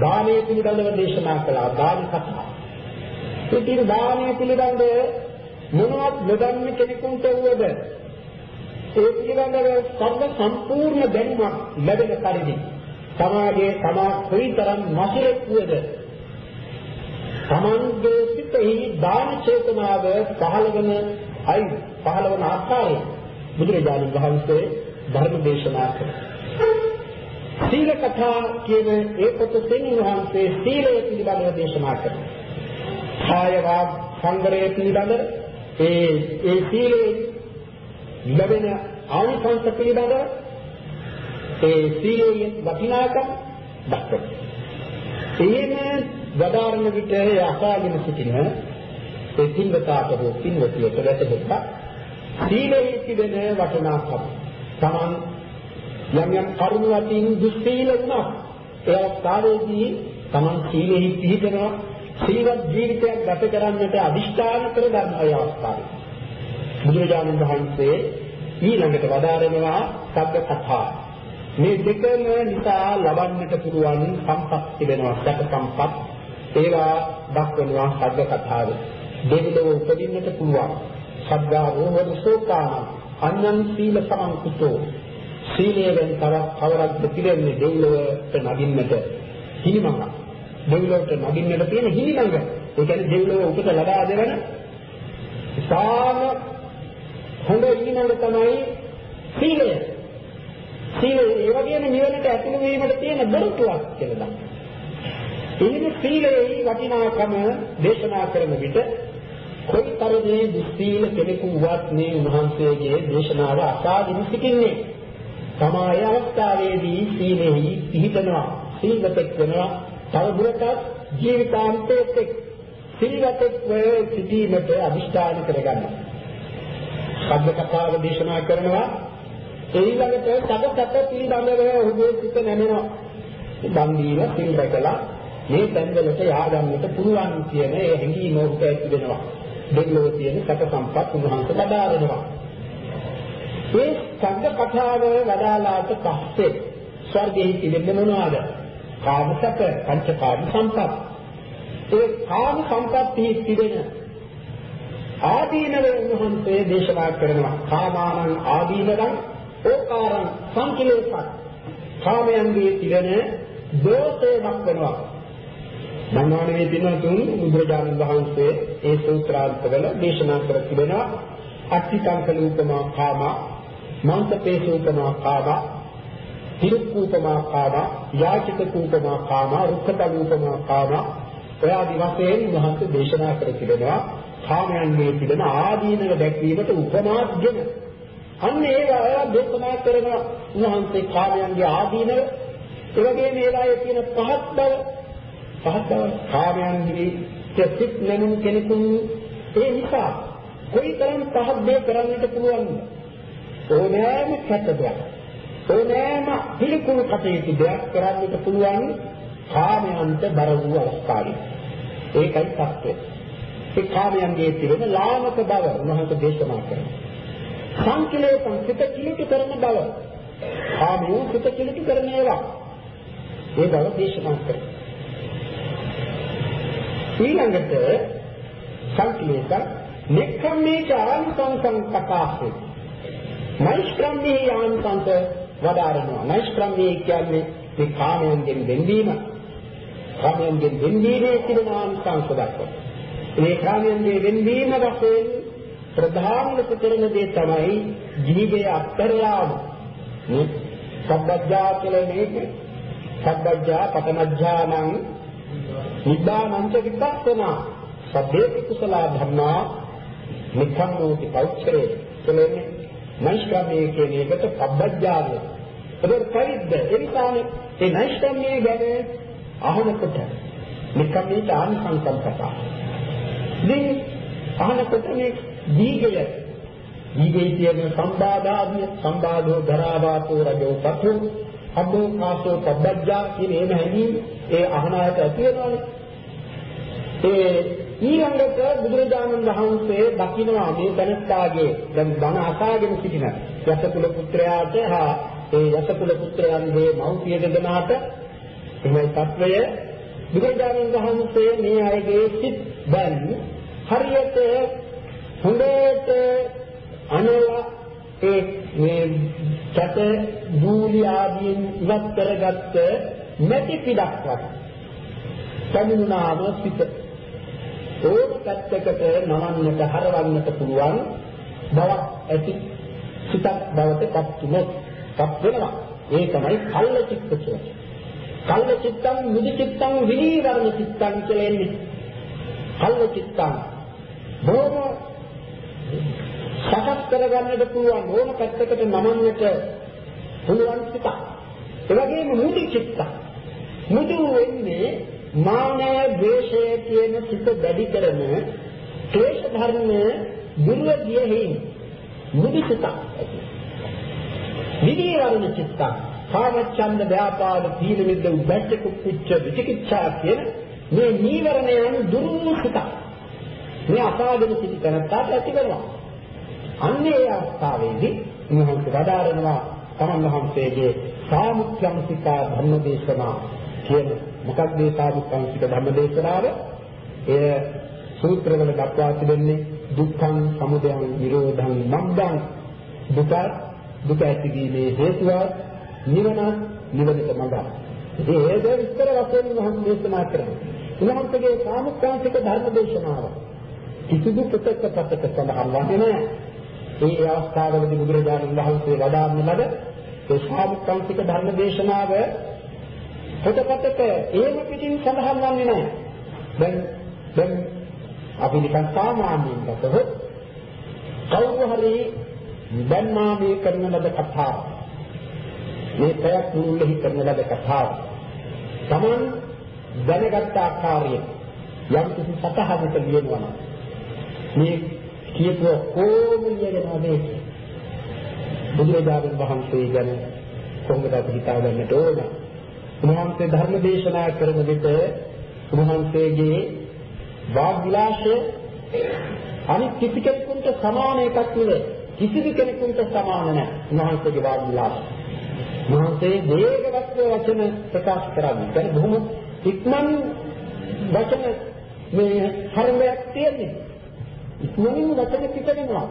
දානයේ පිළිබඳව දේශනා කළා දාන කතා ඉතින් දානයේ පිළිබඳව මොනවත් නොදන්න කෙනෙකුට වුවද ඒ පිළිබඳව සර්ව සම්පූර්ණ දැනුමක් ලැබෙන පරිදි සමාජයේ තමා කොයිතරම් මසුරෙක් වුවද තමන්ගේ සිතෙහි දාන චේතනාව පහළ වෙන අයි පහළ වෙන ආකාරය බුදුරජාණන් වහන්සේ ධර්ම දේශනා කළා. සීල කතා කියන ඒ පොතෙන් වහන්සේ සීලය පිළිබඳව දේශනා කළා. කාය වාග් සංවරය පිළිබඳ ඒ ඒ සීලේ ලැබෙන ආනිසංස පිළිබඳව ඒ සීලයේ වටිනාකම දක්වනවා. එහෙම වදාරන විට අසාගෙන සිටින ඒ පින්වතාට හෝ පින්වතියට වැටහෙත්තා සීලයේ තිබෙන වටිනාකම තමන් යම් යම් කරුණු අතින් දුස්සීල වුණා. ඒ අවස්ථාවේදී තමන් සීලෙහි පිහිටනවා. සීලවත් ජීවිතයක් ගත කරන්නට අදිෂ්ඨාන කර ගන්න ඒ අවස්ථාවේ බුදුරජාණන් වහන්සේ ඊළඟට වදාරනවා සබ්බ කථා මේ දෙකම නිසා ලබන්නට පුළුවන් සම්පත් තිබෙනවා. සැප සම්පත්. ඒවා දක්වනවා සබ්බ කතාවේ. දෙවිලෝ උපදින්නට පුළුවන්. සද්ධා රෝහණ සෝපාන අඤ්ඤං සීල සමන්විතෝ සීලයෙන් තවත් කවරක්ද පිළිෙන්නේ දෙවිලොවට නගින්නට හිමිමඟ දෙවිලොවට නගින්නට තියෙන හිමිමඟ ඒ කියන්නේ දෙවිලොව උපත ලබා දෙවන සාම හොඳ හිමිමඟ තමයි සීලය සීලය ඒ වගේම නිවනට ඇතුළු වීමට තියෙන දොරටුවක් කියලා දක්වනවා. එහෙම සීලයේ වටිනාකම දේශනා කරන විට කොයිතරම්ේ දුස්සීල කෙනෙකු වත් මේ උන්වහන්සේගේ දේශනාව අසාදින් සිටින්නේ. සමාය අවස්ථාවේදී සීලෙහි පිහිටනවා. සීලපෙක් වෙනවා. තව දුරටත් ජීවිතාන්තයේ සීලපෙක් වේ සිටීමට අදිෂ්ඨාන කරගන්නවා. සබ්බ කතාව දේශනා කරනවා ඊළඟට සබසත පිළිබඳව ඔහුගේ සිත නැමෙනවා. දන් දීලා සිල් රැකලා මේ තැන්වලට යආගන්නට පුළුවන් කියන ඒ හැඟීම ඔහුට ඇති වෙනවා. දෙවියෝ තියෙන සැප සම්පත් උන්වහන්සේ ලබාරනවා. ඒ සංඝ කතාව වදාලාට පස්සේ ස්වර්ගයේ තිබෙන්නේ මොනවාද? කාම සැප, පංචකාම සම්පත්. ඒ කාම සම්පත්ති තිබෙන ආදීනව උන්වහන්සේ දේශනා කරනවා. කාමානං ආදීනං ඕකාරං සංකිලේසක්. කාමයන්ගේ තිබෙන දෝෂයක් වෙනවා. මනෝණයේ දිනතුන් බුදුරජාණන් වහන්සේ ඒ සූත්‍රාන්තවල දේශනා කර තිබෙනවා අට්ඨිකංකලූපමා කාම මාංශපේසූපමා කාම තිරුක්කූපමා කාම යාචකූපමා කාම රුක්ඛතලූපමා කාම ඔයාදි වශයෙන් මහන්සේ දේශනා කර තිබෙනවා. කාමයන්ගේ තිබෙන ආදීනව දැක්වීමට උපමාගෙන අන්න ඒවා දේශනා කරන උන්වහන්සේ කාමයන්ගේ ආදීනව. ඒ වගේම ඒවායේ තියෙන පහත් බව. පහත් බව කාමයන්ගේ චිත් නැමුණු කෙනෙකුන්. ඒ නිසා කොයිතරම් පහත් දේ කරන්නට පුළුවන්ද? ඕනෑම කැත දෙයක් ඕනෑම පිළිකුල් කටයුතු දෙයක් කරන්නට පුළුවන් කාමයන්ට බර වූ අවස්ථාවේ ඒකයි සත්‍යය ඒ කාමයන්ගේ තිබෙන ලාමක බව උන්වහන්සේ දේශනා කරනවා. සංකලේපං සිත කිලිටි කරන බව. කාමෝ සිත කිලිටි කරන ඒවා. ඒ බව දේශනා කරනවා. ඊළඟට සංකලේප නික්ඛම්මේ චාන්සංසං කතාසේ නෛෂ්ක්‍රම්මේ යාන්සංස වදාරනවා නෛෂ්ක්‍රම්මේ කියන්නේ මේ කාමයන්ගෙන් වෙන්වීම කාමයන්ගෙන් වෙන්වීමේ තිබෙන ආංශංශ දක්වනවා මේ කාමයන්ගේ වෙන්වීම වශයෙන් ප්‍රධාන ලෙස කරන දේ තමයි ජීවිතය අත්හැරලාම. සබ්බජ්ජා කියලා මේක. සබ්බජ්ජා පතමජ්ජානං නිබ්බානංච විපස්සනා. සබ්බේ කුසල ධර්මා නිකම්මෝති පෞච්චරේ කියන්නේ නෛෂ්ක්‍රමයේ කියන එකට සබ්බජ්ජාන ඒක පරිද්ද ඒ නිසානේ. ඒ නෛෂ්ක්‍රමයේ ගැන අහනකොට නිකම්මේ ඥාන සංකල්පතා ඉතින් අහනකොට මේ දීගය. දීගේ කියන සම්බාධාදිය සම්බාධෝ ධරාවාතෝ රජෝ පතු අබ්බෝ කාසෝ පබ්බජ්ජා කියන එන හැඟීම් ඒ අහනායට ඇති වෙනවානේ. ඒ ඊළඟට බුදුරජාණන් වහන්සේ දකිනවා මේ තනත්තාගේ දැන් බණ අසාගෙන සිටින යසකුල පුත්‍රයාට හා ඒ යසකුල පුත්‍රයන්ගේ මව්පිය දෙදෙනාට එමයි తත්වය බුදුරජාණන් වහන්සේ මේ අයගේ සිත් දැන් හරියට හොඳට අනලා ඒ මේ කැට දූලි ආදීන් ඉවත් කරගත්ත නැති පිටක් වගේ. සම්මුණාම සිත ඕක පැත්තකට නවන්නට හරවන්නට පුළුවන් බවක් ඇති සිතක් බවට පත් වුණොත් පත් වෙනවා. ඒ තමයි කල්ල චිත්ත කියන්නේ. කල්ල චිත්තං මුදි චිත්තං විනීවරණ චිත්තං කියලා එන්නේ. කල්ල චිත්තං බොහොම සකස් කරගන්නට පුළුවන් ඕන පැත්තකට නමන්නට පුළුවන් සිතක්. ඒ වගේම මුදි චිත්තක්. මුදු වෙන්නේ මානය ද්වේෂය කියන සිත වැඩි කරන ක්ලේශ ධර්ම දුර්ව ගියෙහි මුදිතක් ඇති. විදීවරණ චිත්තක් කාමච්ඡන්ද ව්‍යාපාද තීන මිද්ද උද්දච්ච කුච්ච විචිකිච්ඡා කියන මේ නීවරණයන් දුරුසිත මේ අපාදෙන සිටි තැනට ඇති කරනවා. අන්නේ අවස්ථාවේදී උන්වහන්සේ වදාරනවා තමන් වහන්සේගේ සාමුක්ඛංසික ධර්මදේශනා කියන මොකක්ද මේ සාමුක්ඛංසික ධර්මදේශනාව? එය සූත්‍රවල දක්වා තිබෙන්නේ දුක්ඛං සමුදයං නිරෝධං මග්ගං දුක දුක ඇතිවීමේ හේතුව නිවන නිවනට මඟ. ඒද විස්තර වශයෙන් මම දේශනා කරනවා. උන්වහන්සේගේ සාමුක්ඛංසික ධර්මදේශනාව කිසිදු පුතක පතක සඳහන් වන්නේ නැහැ. ඒ අවස්ථාවවලදී බුදුරජාණන් වහන්සේ වදාළන ලද ඒ සාමුක්ඛංසික ධර්මදේශනාව පොතපතක ඒම පිටින් සඳහන් වන්නේ නැහැ. දැන් දැන් අපි නිකන් සාමාන්‍යයෙන් ගතහොත් කවුරු හරි දැන්මා මේ කරන ලද කතාව මේ පැයක් මුළුල්ලෙහි කරන ලද කතාව Taman දැනගත් ආකාරයෙන් යම් කිසි සතහනක ලියනවා මේ කියපුව කොහොම ලියගෙනවද බුදුරජාණන් වහන්සේ ගැන කොහොමද අපි හිතා ගන්නට ඕන උන්වහන්සේ ධර්ම දේශනා කරන විට උන්වහන්සේගේ වාග් විලාසය අනිත් කිසි කෙනෙකුට සමාන එකක් නෙවෙයි. කිසිදු කෙනෙකුට සමාන නැහැ. උන්වහන්සේගේ වාග් විලාසය. උන්වහන්සේ වේගවත් වචන ප්‍රකාශ කරන්නේ. දැන් බොහොම ඉක්මන් වචන මේ හරමයක් තියෙන්නේ. ඉක්මනින් වචන පිටවෙනවා.